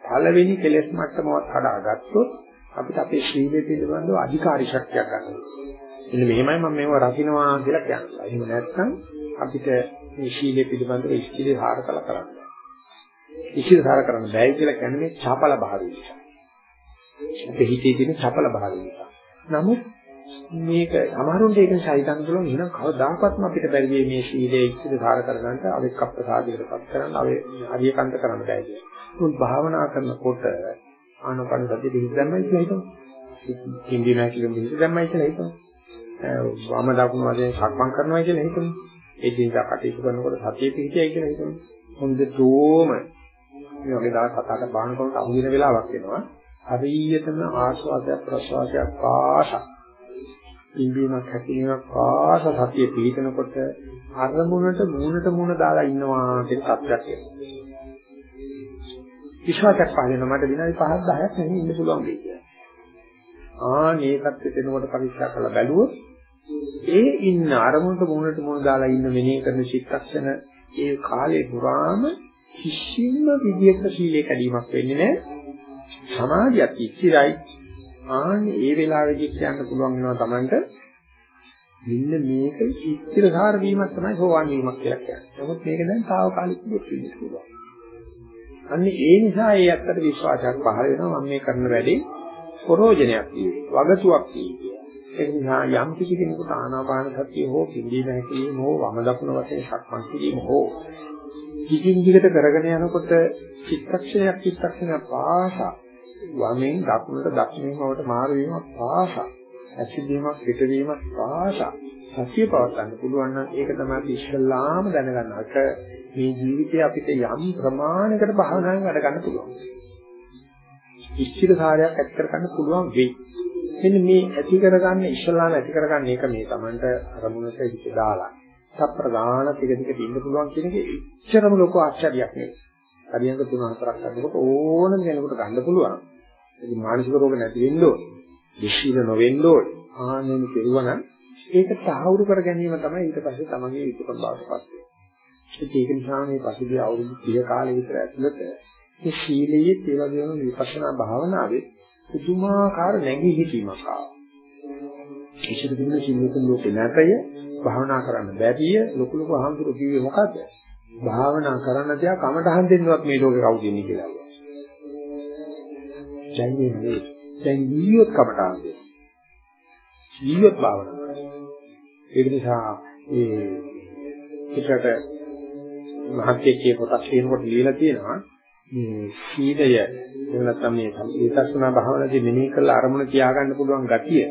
පළවෙනි කෙලෙස් මට්ටමවත් හදාගත්තොත් අපිට අපේ ශීලයේ පිළිබඳව අධිකාරී ශක්තියක් ගන්නවා. මෙන්න මෙහෙමයි මම මේව රකින්නවා කියලා කියනවා. එහෙම නැත්නම් අපිට මේ ශීලයේ පිළිබඳව ඉස්තිරි හාර කළ කරන්නේ. ඉස්තිරි හාර කරන්න බැයි කියලා කියන්නේ මේ චපල භාවය නිසා. අපේ හිතේ තියෙන චපල භාවය නිසා. නමුත් මේක සමහරුන්ට ඒක සයිතන් තුළ එහෙනම් කවදාකවත්ම අපිට බැරි වෙයි මේ ශීලයේ ඉස්තිරි හාර කරගන්න අවෙක් අප්‍රසාදයකටපත් කරන්න අවේ හරියකන්ත කරන්න බෑ කියලා. උන් භාවනා කරනකොට ආනපන සතිය දිහි දැම්මයි කියලා හිතමු. කිඳි නැතිලම දිහි දැම්මයි කියලා හිතමු. වම දකුණු වශයෙන් සක්මන් කරනවා කියලා හිතමු. ඒ දිහා කටයුතු කරනකොට සතිය පිහිටියයි කියලා හිතමු. හොඳටම මේ වගේ දවස් හත අට බාහන කරනකොට අහු වෙන වෙලාවක් එනවා. හරියටම ආස්වාදයක් ප්‍රසවාසයක් පාස ඉන්දියමක් හැකියාවක් පාස සතිය පිහිටනකොට අරමුණට මූණට මූණ දාලා ඉන්නවා කියන තත්ත්වයක් එනවා. විශ්වාසයක් පහළන මට විනාඩි 5ක් 10ක් නෙමෙයි ඉන්න පුළුවන් වෙයි කියලා. ආ මේකත් එතනකොට පරීක්ෂා කරලා බැලුවොත් ඒ ඉන්න අරමුණට මුණට මුණ දාලා ඉන්න මෙනෙහි කරන චිත්තක්ෂණ ඒ කාලේ පුරාම කිසිම විදියක සීලේ කැඩීමක් වෙන්නේ නැහැ. සමාධියක් ඉච්චිරයි. ආන්නේ ඒ වෙලාවේදී කියන්න පුළුවන් වෙනවා Tamanට මෙන්න මේක ඉස්තිරසාර වීමක් තමයි සෝවන් වීමක් කියලා කියන්නේ. නමුත් මේක දැන් తాවකාලික දෙයක් වෙන්න පුළුවන්. අන්න ඒ නිසා ඒ ඇත්තට විශ්වාසයක් පහළ වෙනවා. මම මේ කරන වැඩේ ප්‍රෝජනයක් තියෙනවා වගතුවක් තියෙනවා ඒ නිසා යම් කිසි කෙනෙකුට ආනාපාන සතිය හෝ පිළිදීම හැකීම හෝ වම දකුණ වශයෙන් සක්මන් කිරීම හෝ කිසිම දිගට කරගෙන යනකොට චිත්තක්ෂණයක් චිත්තක්ෂණයක් පාසා වමෙන් දකුණට දකුණෙන් වලට මාරු වීමක් පාසා ඇසිදීමක් පිටවීමක් පාසා සතිය පවත්වන්න පුළුවන් නම් ඒක තමයි ඉස්සල්ලාම දැනගන්නවට මේ ජීවිතේ අපිට යම් ප්‍රමාණයකට භාවනාවෙන් වැඩ ගන්න පුළුවන්. ඉච්ඡිත සාරයක් ඇති කර ගන්න පුළුවන් වෙයි. මෙන්න මේ ඇති කරගන්න ඉස්සල්ලාම ඇති කරගන්න එක මේ Tamanට අරමුණට හිත දාලා සප්‍රදාන ටික ටික දින්න පුළුවන් කියන එක ඉච්ඡරම ලොකු ආශ්චර්යයක් නෙවෙයි. හරියංග තුන හතරක් ගන්නකොට ඕනම කෙනෙකුට ගන්න පුළුවන්. ඒක මානසික රෝග නැති වෙන්න ඕනේ. දුස්සීල නොවෙන්න ඕනේ. ආනෙම කෙරුවනම් ඒක සාහවුරු කර ගැනීම තමයි ඊට පස්සේ තමන්ගේ යුතුයකම් බවට පත් වෙන්නේ. ඒක නිසා මේ පසුගිය අවුරුදු 30 කාලෙ විතර ඇතුළත මේ සීලයේ ඒ වගේම විපස්සනා භාවනාවේ පුදුමාකාර නැගී හිටීමක් ආවා. ඉතින් දුන්න සිංහතුන් ලෝකේ නැතය භාවනා කරන්න බැරිය ලොකු ලොකු අහම්තුරු කිව්වේ මොකද්ද? භාවනා කරන්න තියා කමටහන් දෙන්නවත් මේ ලෝකේ කවුද ඉන්නේ කියලා. දැන් මේ දැන් ඊයොත් කමටහන් දෙන්න. ඊයොත් භාවනා ඒක නිසා ඒ පිටකට මහත්කේ කොටස් කියනකොට ලියලා තියෙනවා මේ සීලය එහෙම නැත්නම් මේ විදර්ශනා භාවනාවේ මෙනෙහි කරලා අරමුණ තියාගන්න පුළුවන් ගතිය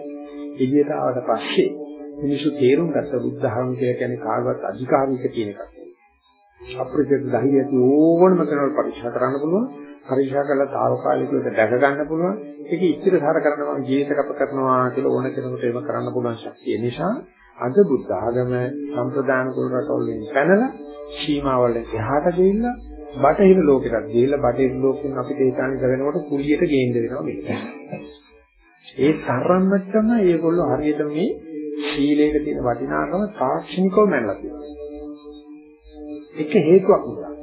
එළියට ආවට පස්සේ මිනිසු තේරුම් ගත්ත බුද්ධ ධර්ම කියලා කියන්නේ කාගවත් අධිකාරික කියන එකක්. අප්‍රජිත ධෛර්යය ඕනම කෙනෙකුට පරීක්ෂා කරන්න පුළුවන්. පරීක්ෂා කළා తాවකාලිකව දැක ගන්න පුළුවන්. ඒක ඉච්ඡිත සාර කරනවා ජීවිත කප කරනවා කියලා ඕන කෙනෙකුට ඒව කරන්න පුළුවන් ශක්තිය නිසා අද බුද්ධ ආගම සම්ප්‍රදාන කුල රටවල් වලින් පැනලා සීමාවල් එහාට ගිහිල්ලා බටහිර ලෝකෙට ගිහිල්ලා බටහිර ලෝකෙන් අපිට ඒකානි කරනකොට කුලියට ගේන්න වෙනවා මේක. ඒ තරම්මටම මේගොල්ලෝ හරියට මේ සීලයක තියෙන වටිනාකම තාක්ෂණිකව මැනලා තියෙනවා. එක හේතුවක් නිසා.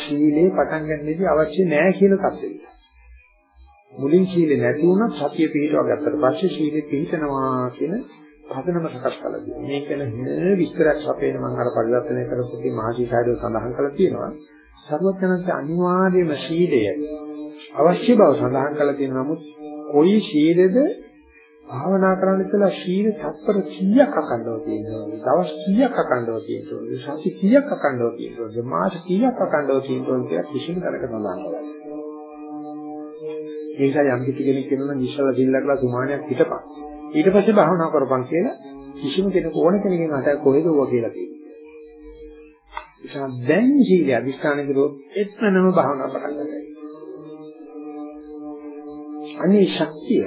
සීලේ පටන් ගන්නෙදි අවශ්‍ය නැහැ කියන තත්ත්වෙට. මුලින් සීලේ නැති වුණත් සතිය පිළිටව ගත්තට පස්සේ සීලේ පිළිතනවා කියන පදනම සකස් කළා කියනවා. මේක නේ විස්තරයක් අපේන මම අර පරිවර්තනය කරපුදී මහජීසාරය සඳහන් කළා තියෙනවා. සර්වඥාන්සේ අනිවාර්යම ශීලය අවශ්‍ය බව සඳහන් කළා තියෙනවා. නමුත් කොයි ශීලෙද භාවනා කරන්න ඉතලා ශීල තත්පර 100ක් අකණ්ඩව තියෙනවා. දවස් 100ක් අකණ්ඩව තියෙනවා. සති 100ක් අකණ්ඩව තියෙනවා. මාස 100ක් අකණ්ඩව තියෙනවා කියලා කිසිම තැනක සඳහන් කරලා ඒ නිසා යම් කිසි කෙනෙක් කියනවා නම් ඉස්සලා දිල්ලකලා සුමානයක් හිටපන්. ඊට පස්සේ භාවනා කරපන් කියලා කිසිම කෙනෙකු ඕන කෙනකින් අත කොහෙද ඕවා කියලා කියනවා. ඒසම දැන් සීල අධිෂ්ඨාන කරොත් එතනම භාවනා පටන් ගන්නවා. අනේ ශක්තිය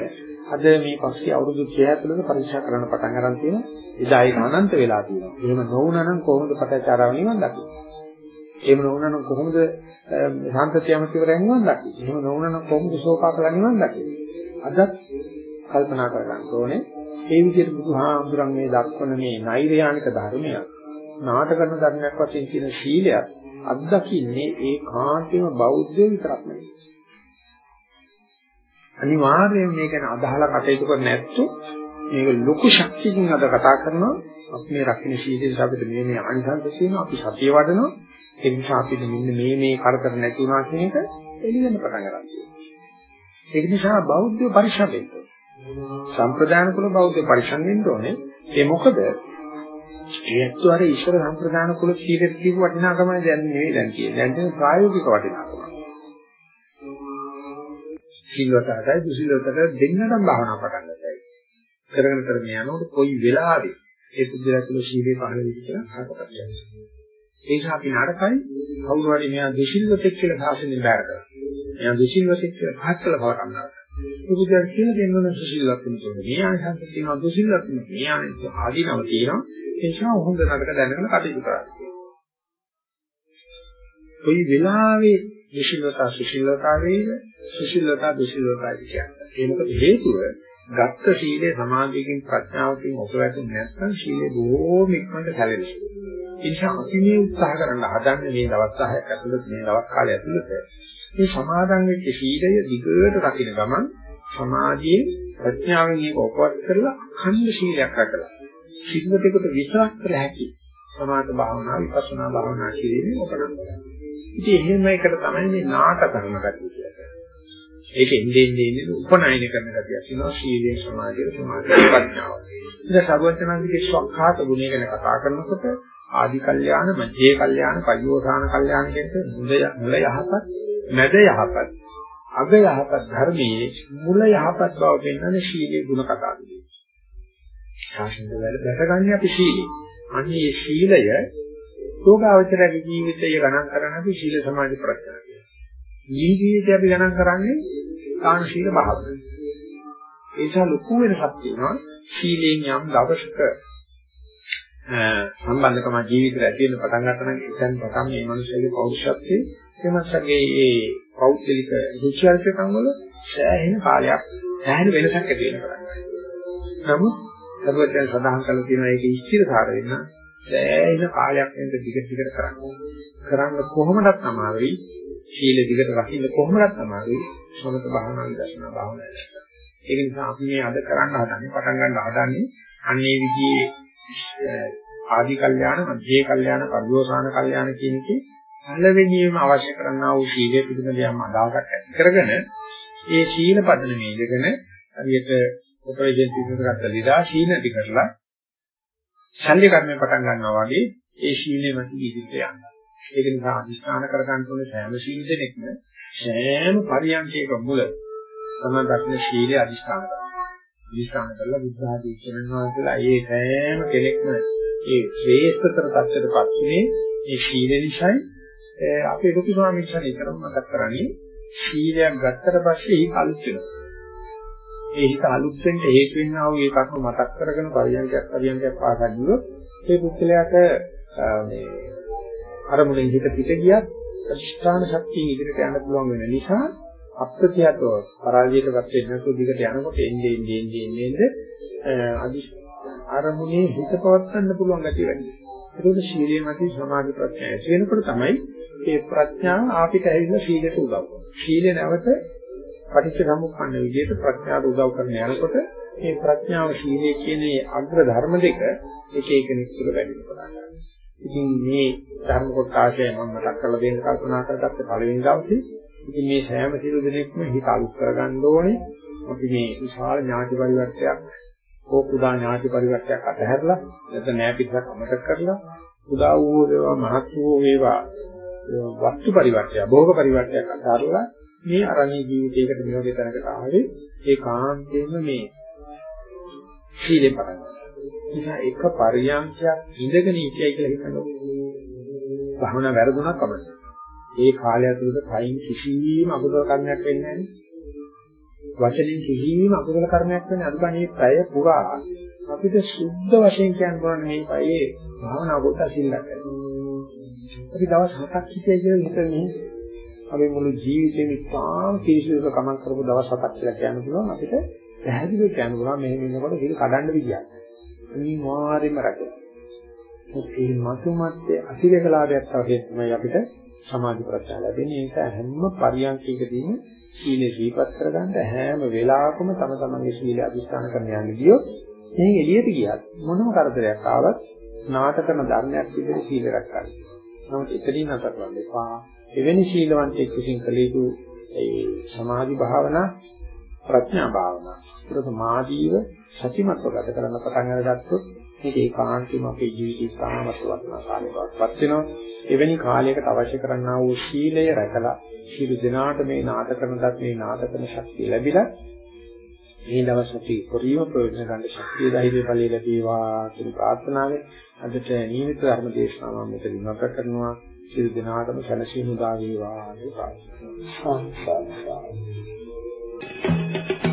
අද මේ පස්සේ අවුරුදු 30 තුළක පරීක්ෂා කරන්න පටන් ගන්න තියෙන එදා ඒක අනන්ත වෙලා තියෙනවා. එහෙම නොවුනනම් කොහොමද පටචාරාව නිවන් දකින්නේ? එහෙම නොවුනනම් කොහොමද සාන්තත්‍යමතිවරයන් නිවන් දකින්නේ? එහෙම නොවුනනම් කොහොමද සෝපාකලා නිවන් දකින්නේ? අදත් කල්පනා කරගන්න ඕනේ. ඒ විදිහට බුදුහාමුදුරන් මේ දක්වන මේ නෛර්යානික ධර්මය නාට කරන ධර්මයක් වශයෙන් කියන සීලය අත්දකින්නේ ඒ කාන්තේම බෞද්ධ විතරක් නෙවෙයි. අනිවාර්යයෙන් මේක ගැන අදහලා කටයුතු කර නැත්තු මේක ලොකු ශක්තියකින් අද කතා කරනවා. අපි මේ රකින්න සීලෙන් අපිට මේ මේ අනිසංස තියෙනවා. අපි සතිය වඩනවා. ඒ නිසා අපිට මෙන්න මේ මේ කරදර නැති වුණා කියන එක එළියෙන්න පටන් ගන්නවා ඒක නිසා බෞද්ධ පරිශ්‍රම වෙන්න සම්ප්‍රදාන කුල බෞද්ධ පරිශ්‍රම වෙන්න ඕනේ ඒ මොකද ඒත්තු අර ඊශ්වර සම්ප්‍රදාන කුල සීලෙත් කියපු වටිනාකමයි දැන් නෙවෙයි දැන් කියන්නේ දැන් තියෙන ප්‍රායෝගික වටිනාකම සිල්වතටයි දුසිල්වතට දෙන්නටම භාවනා පටන් ගන්නයි කරගෙන කරගෙන යනකොට කොයි වෙලාවෙ ඒ පුද්ගලයා තුළ සීලේ පහළ වෙච්ච කියලා හතපත් යනවා. ඒක අපි නරකයි කවුරු හරි මෙයා දුසිල්වතෙක් කියලා සාසනෙන් බාර කරා. මෙයා දුසිල්වතෙක් කියලා පහත් කළ බව කන්නා. ඒ පුද්ගලයා කියන දෙන්නන සුසිල්වත් වෙනකොට මේ ආයතන තියෙනවා දුසිල්වත් වෙන මේ ආයතන ආදීනව තියෙනවා. ඒ නිසා හොඳ නරක දැනගෙන කටයුතු කරා. කොයි වෙලාවෙ දුසිල්වතා සුසිල්වතා වේද සුසිල්වතා දුසිල්වතා කියන්නේ. ඒ මොකද හේතුව ගත්ත සීලය සමාධියකින් ප්‍රඥාවකින් ඔපවැටුනේ නැත්නම් සීලය බොහෝම ඉක්මනට කැළෙනවා. ඒ නිසා අපි මේ උත්සාහ කරන්න හදන්නේ මේ දවස් 10ක් ඇතුළත මේ දවස් කාලය ඇතුළත මේ සමාදන් වෙච්ච සීලය දිගට රකින්න ගමන් සමාධියේ ප්‍රඥාවෙන් ඒක ඔපවත් කරලා අඛණ්ඩ සීලයක් රැකලා සිද්දතේකට විශ්වාස කර හැකි සමාත භාවනා විපස්සනා භාවනා කිරීමේ උපකරණ. ඉතින් එහෙම එකට තමයි මේ නාටකරණ ගැතිය කියන්නේ. ඒක එන්නේ එන්නේ උපනයන කරන ගතියක් තියෙනවා සීලේ සමාධිය සමාධිය ප්‍රඥාව. ඉතින් සර්වඥාන්ගේ ස්වකහාත ගුණය ගැන කතා කරනකොට ආදි කල්යාණ, මධ්‍යේ කල්යාණ, පරිෝසాన කල්යාණ කියන මුල මුල යහපත්, මැද යහපත්, අග යහපත් ධර්මයේ මුල යහපත් බව පෙන්වන්නේ සීලේ ගුණ කතාවදී. ශාසනය වල දැකගන්නේ අපි සීලේ. අන්නේ මේ සීලය යෝගාවචරයේ ජීවිතය ගණන් කරන අපි සීල සමාධි ප්‍රඥා ජීවිතය අපි ගණන් කරන්නේ දාන ශීල භාවනාව. ඒ නිසා ලොකු වෙනසක් තියෙනවා සීලෙන් යම් දවසක සම්බන්ධකම ජීවිතයට ඇති වෙන පටන් ගන්න නම් ඉතින් පටන් මේ මිනිස්සුගේ පෞරුෂත්වයේ එමත්ගේ ඒ පෞද්ගලික රුචිආර්ථකම් වල සෑහෙන කාලයක් සෑහෙන වෙනසක් ඇති වෙනවා. නමුත් සර්වඥයන් සඳහන් කළ තියෙනවා ඒක ඉස්තිරසාර වෙන්න සෑහෙන කාලයක් වෙනද දිග දිගට කරන්න. කරන්න කොහොමදත් අමාරුයි සීල දිගට රකින්න කොහොමවත් තමයි සමත භාවනා විදර්ශනා භාවනා කරන්නේ. ඒක නිසා අපි මේ අද කරන්න හදන්නේ පටන් ගන්න හදන්නේ අන්නේ විදිහේ ආදි කල්යාණ, මධ්‍යේ කල්යාණ, පරිෝසాన කල්යාණ කියන එකේ පළවෙනිම අවශ්‍ය කරනා වූ සීලය පිළිබඳ යම් අදහසක් ඇති කරගෙන ඒ සීල පදනමේ ඉඳගෙන හරියට ඔපරේෂන් තියුණු කරලා ලිදා සීල දිගටලා ශල්‍ය කර්මය පටන් ගන්නවා වගේ ඒ සීලෙම ඉදිරියට යනවා. ඒක නිසා අදිස්ථාන කරගන්න ඕනේ සෑම සීල දෙනෙක්ම සෑම පරියන්කයක මුල තමයි දක්න ශීලයේ අදිස්ථාන කරනවා. අදිස්ථාන කරලා බුද්ධ ආදී කියනවා කියලා ඒ සෑම කෙනෙක්ම ඒ ශ්‍රේෂ්ඨතර තත්ත්වයටපත් වෙන්නේ මේ ශීල නිසායි අපේ ලොකු ස්වාමීන් වහන්සේ නිතරම මතක් කරන්නේ ශීලයක් ගත්තට පස්සේ ඒක අලුත් වෙනවා. ඒ හිත අලුත් වෙන්න හේතු වෙනා වූ ඒ කර්ම මතක් කරගෙන පරියන්කයක් පරියන්කයක් පාසා ගියොත් ඒ පුද්ගලයාට මේ අරමුණෙන් හිත පිට ගියත් අධිෂ්ඨාන ශක්තිය ඉදිරියට යන්න පුළුවන් වෙන නිසා අප්‍රත්‍යතව පරාජයටපත් වෙන්නේ නැතුව දිගට යනකොට එන්නේ එන්නේ එන්නේ එන්නේ අධි අරමුණේ හිත පවත්වන්න පුළුවන් ගැතිය වෙන්නේ. ඒකෝද ශීලයේ මත සමාධි ප්‍රඥා ඇති වෙනකොට තමයි මේ ප්‍රඥාව අපිට ඇවිල්ලා ශීලයට උදව් කරන්නේ. ශීලය නැවත පටිච්ච සමුප්පන්න විදිහට ප්‍රඥාවට උදව් කරන යනකොට මේ ප්‍රඥාව ශීලයේ කියන අග්‍ර ධර්ම දෙක එක එක නිස්සල වැඩි වෙනවා. ඉතින් මේ ධර්ම කොටාශය මම මතක් කරලා දෙන්න කල්පනා කරගත්ත පළවෙනි දවසේ ඉතින් මේ සෑම සිළු දෙනෙක්ම හිත අලුත් කරගන්න ඕනේ. අපි මේ විශාල ඥාති පරිවර්තයක් හෝ කුඩා ඥාති පරිවර්තයක් අතහැරලා නැත්නම් නෑ පිටක් අමතක කරලා උදා වූ ඒවා මහත් වූ ඒවා වස්තු පරිවර්තය භෝග පරිවර්තයක් අතහැරලා මේ අරණ්‍ය ජීවිතයකට මෙවගේ තැනකට ආවේ ඒ කාන්තේම මේ සීලෙන් පටන් ගන්නවා. නිසා එක පරියන්ඛයක් ඉඳගෙන ඉතියි කියලා හිතනවා. භවනා වැරදුනක් අපිට. ඒ කාලය ඇතුළත කයින් කිසිම අකුසල කර්මයක් වෙන්නේ නැහැ. වචනෙන් කිසිම අකුසල කර්මයක් වෙන්නේ අදුගණේ ප්‍රය පුරා අපිට සුද්ධ වශයෙන් කියන්න පුළුවන් මේ පයේ භවනා කොට සිල්ලක් අපි දවස් හතක් හිටියයි කියලා හිතන්නේ අපි මුළු ජීවිතේම ඉතාම පිරිසිදුක කමක් කරපු දවස් හතක් කියලා කියන්න පුළුවන් අපිට පැහැදිලිව කියන්න පුළුවන් මෙහෙම ඉන්නකොට සීල කඩන්න විදියක්. අනිවාර්යයෙන්ම රැකෙනවා. මේ මතුමත්යේ අතිරේකලාභයක් වශයෙන් තමයි අපිට සමාධි ප්‍රත්‍ය ලැබෙන්නේ. ඒක හැම පරියන්කයකදීම සීලේ දීපත් කරගන්න හැම වෙලාවකම තම තමන්ගේ සීලය අධිෂ්ඨාන කරන්න යන්න ගියොත් මේ එළියට ගියත් මොනම කරදරයක් ආවත් නාටකන ධර්මයක් විදිහට සීල රැකගන්න. නමුත් එතනින් අතර ගන්න එපා. එවැනි ශීලවන්තයෙක් විසින් කළ යුතු ඒ සමාධි භාවනා ප්‍රඥා භාවනා ඒක සමාධියව සතිමත්ව ගත කරන්න පටන් අරගත්තොත් මේක ඒකාන්තයෙන්ම අපේ ජීවිතය සාමවත් වටනා කාලයකටපත් වෙනවා එවැනි කාලයකට අවශ්‍ය කරන්නා වූ ශීලය රැකලා ශීල දිනාට මේ නාටක කරනවත් මේ නාටක කරන ශක්තිය ලැබිලා මේ දවස් අපි පරිම ප්‍රයෝජන ගන්න ශක්තිය ධෛර්ය බලය ලැබේවා කියන ප්‍රාර්ථනාවෙන් අදට නියමිත ධර්ම දේශනාව මෙතන ඉවත කරනවා සියලු දෙනාටම සැලසීම උදා වේවා කියලා ප්‍රාර්ථනා කරනවා.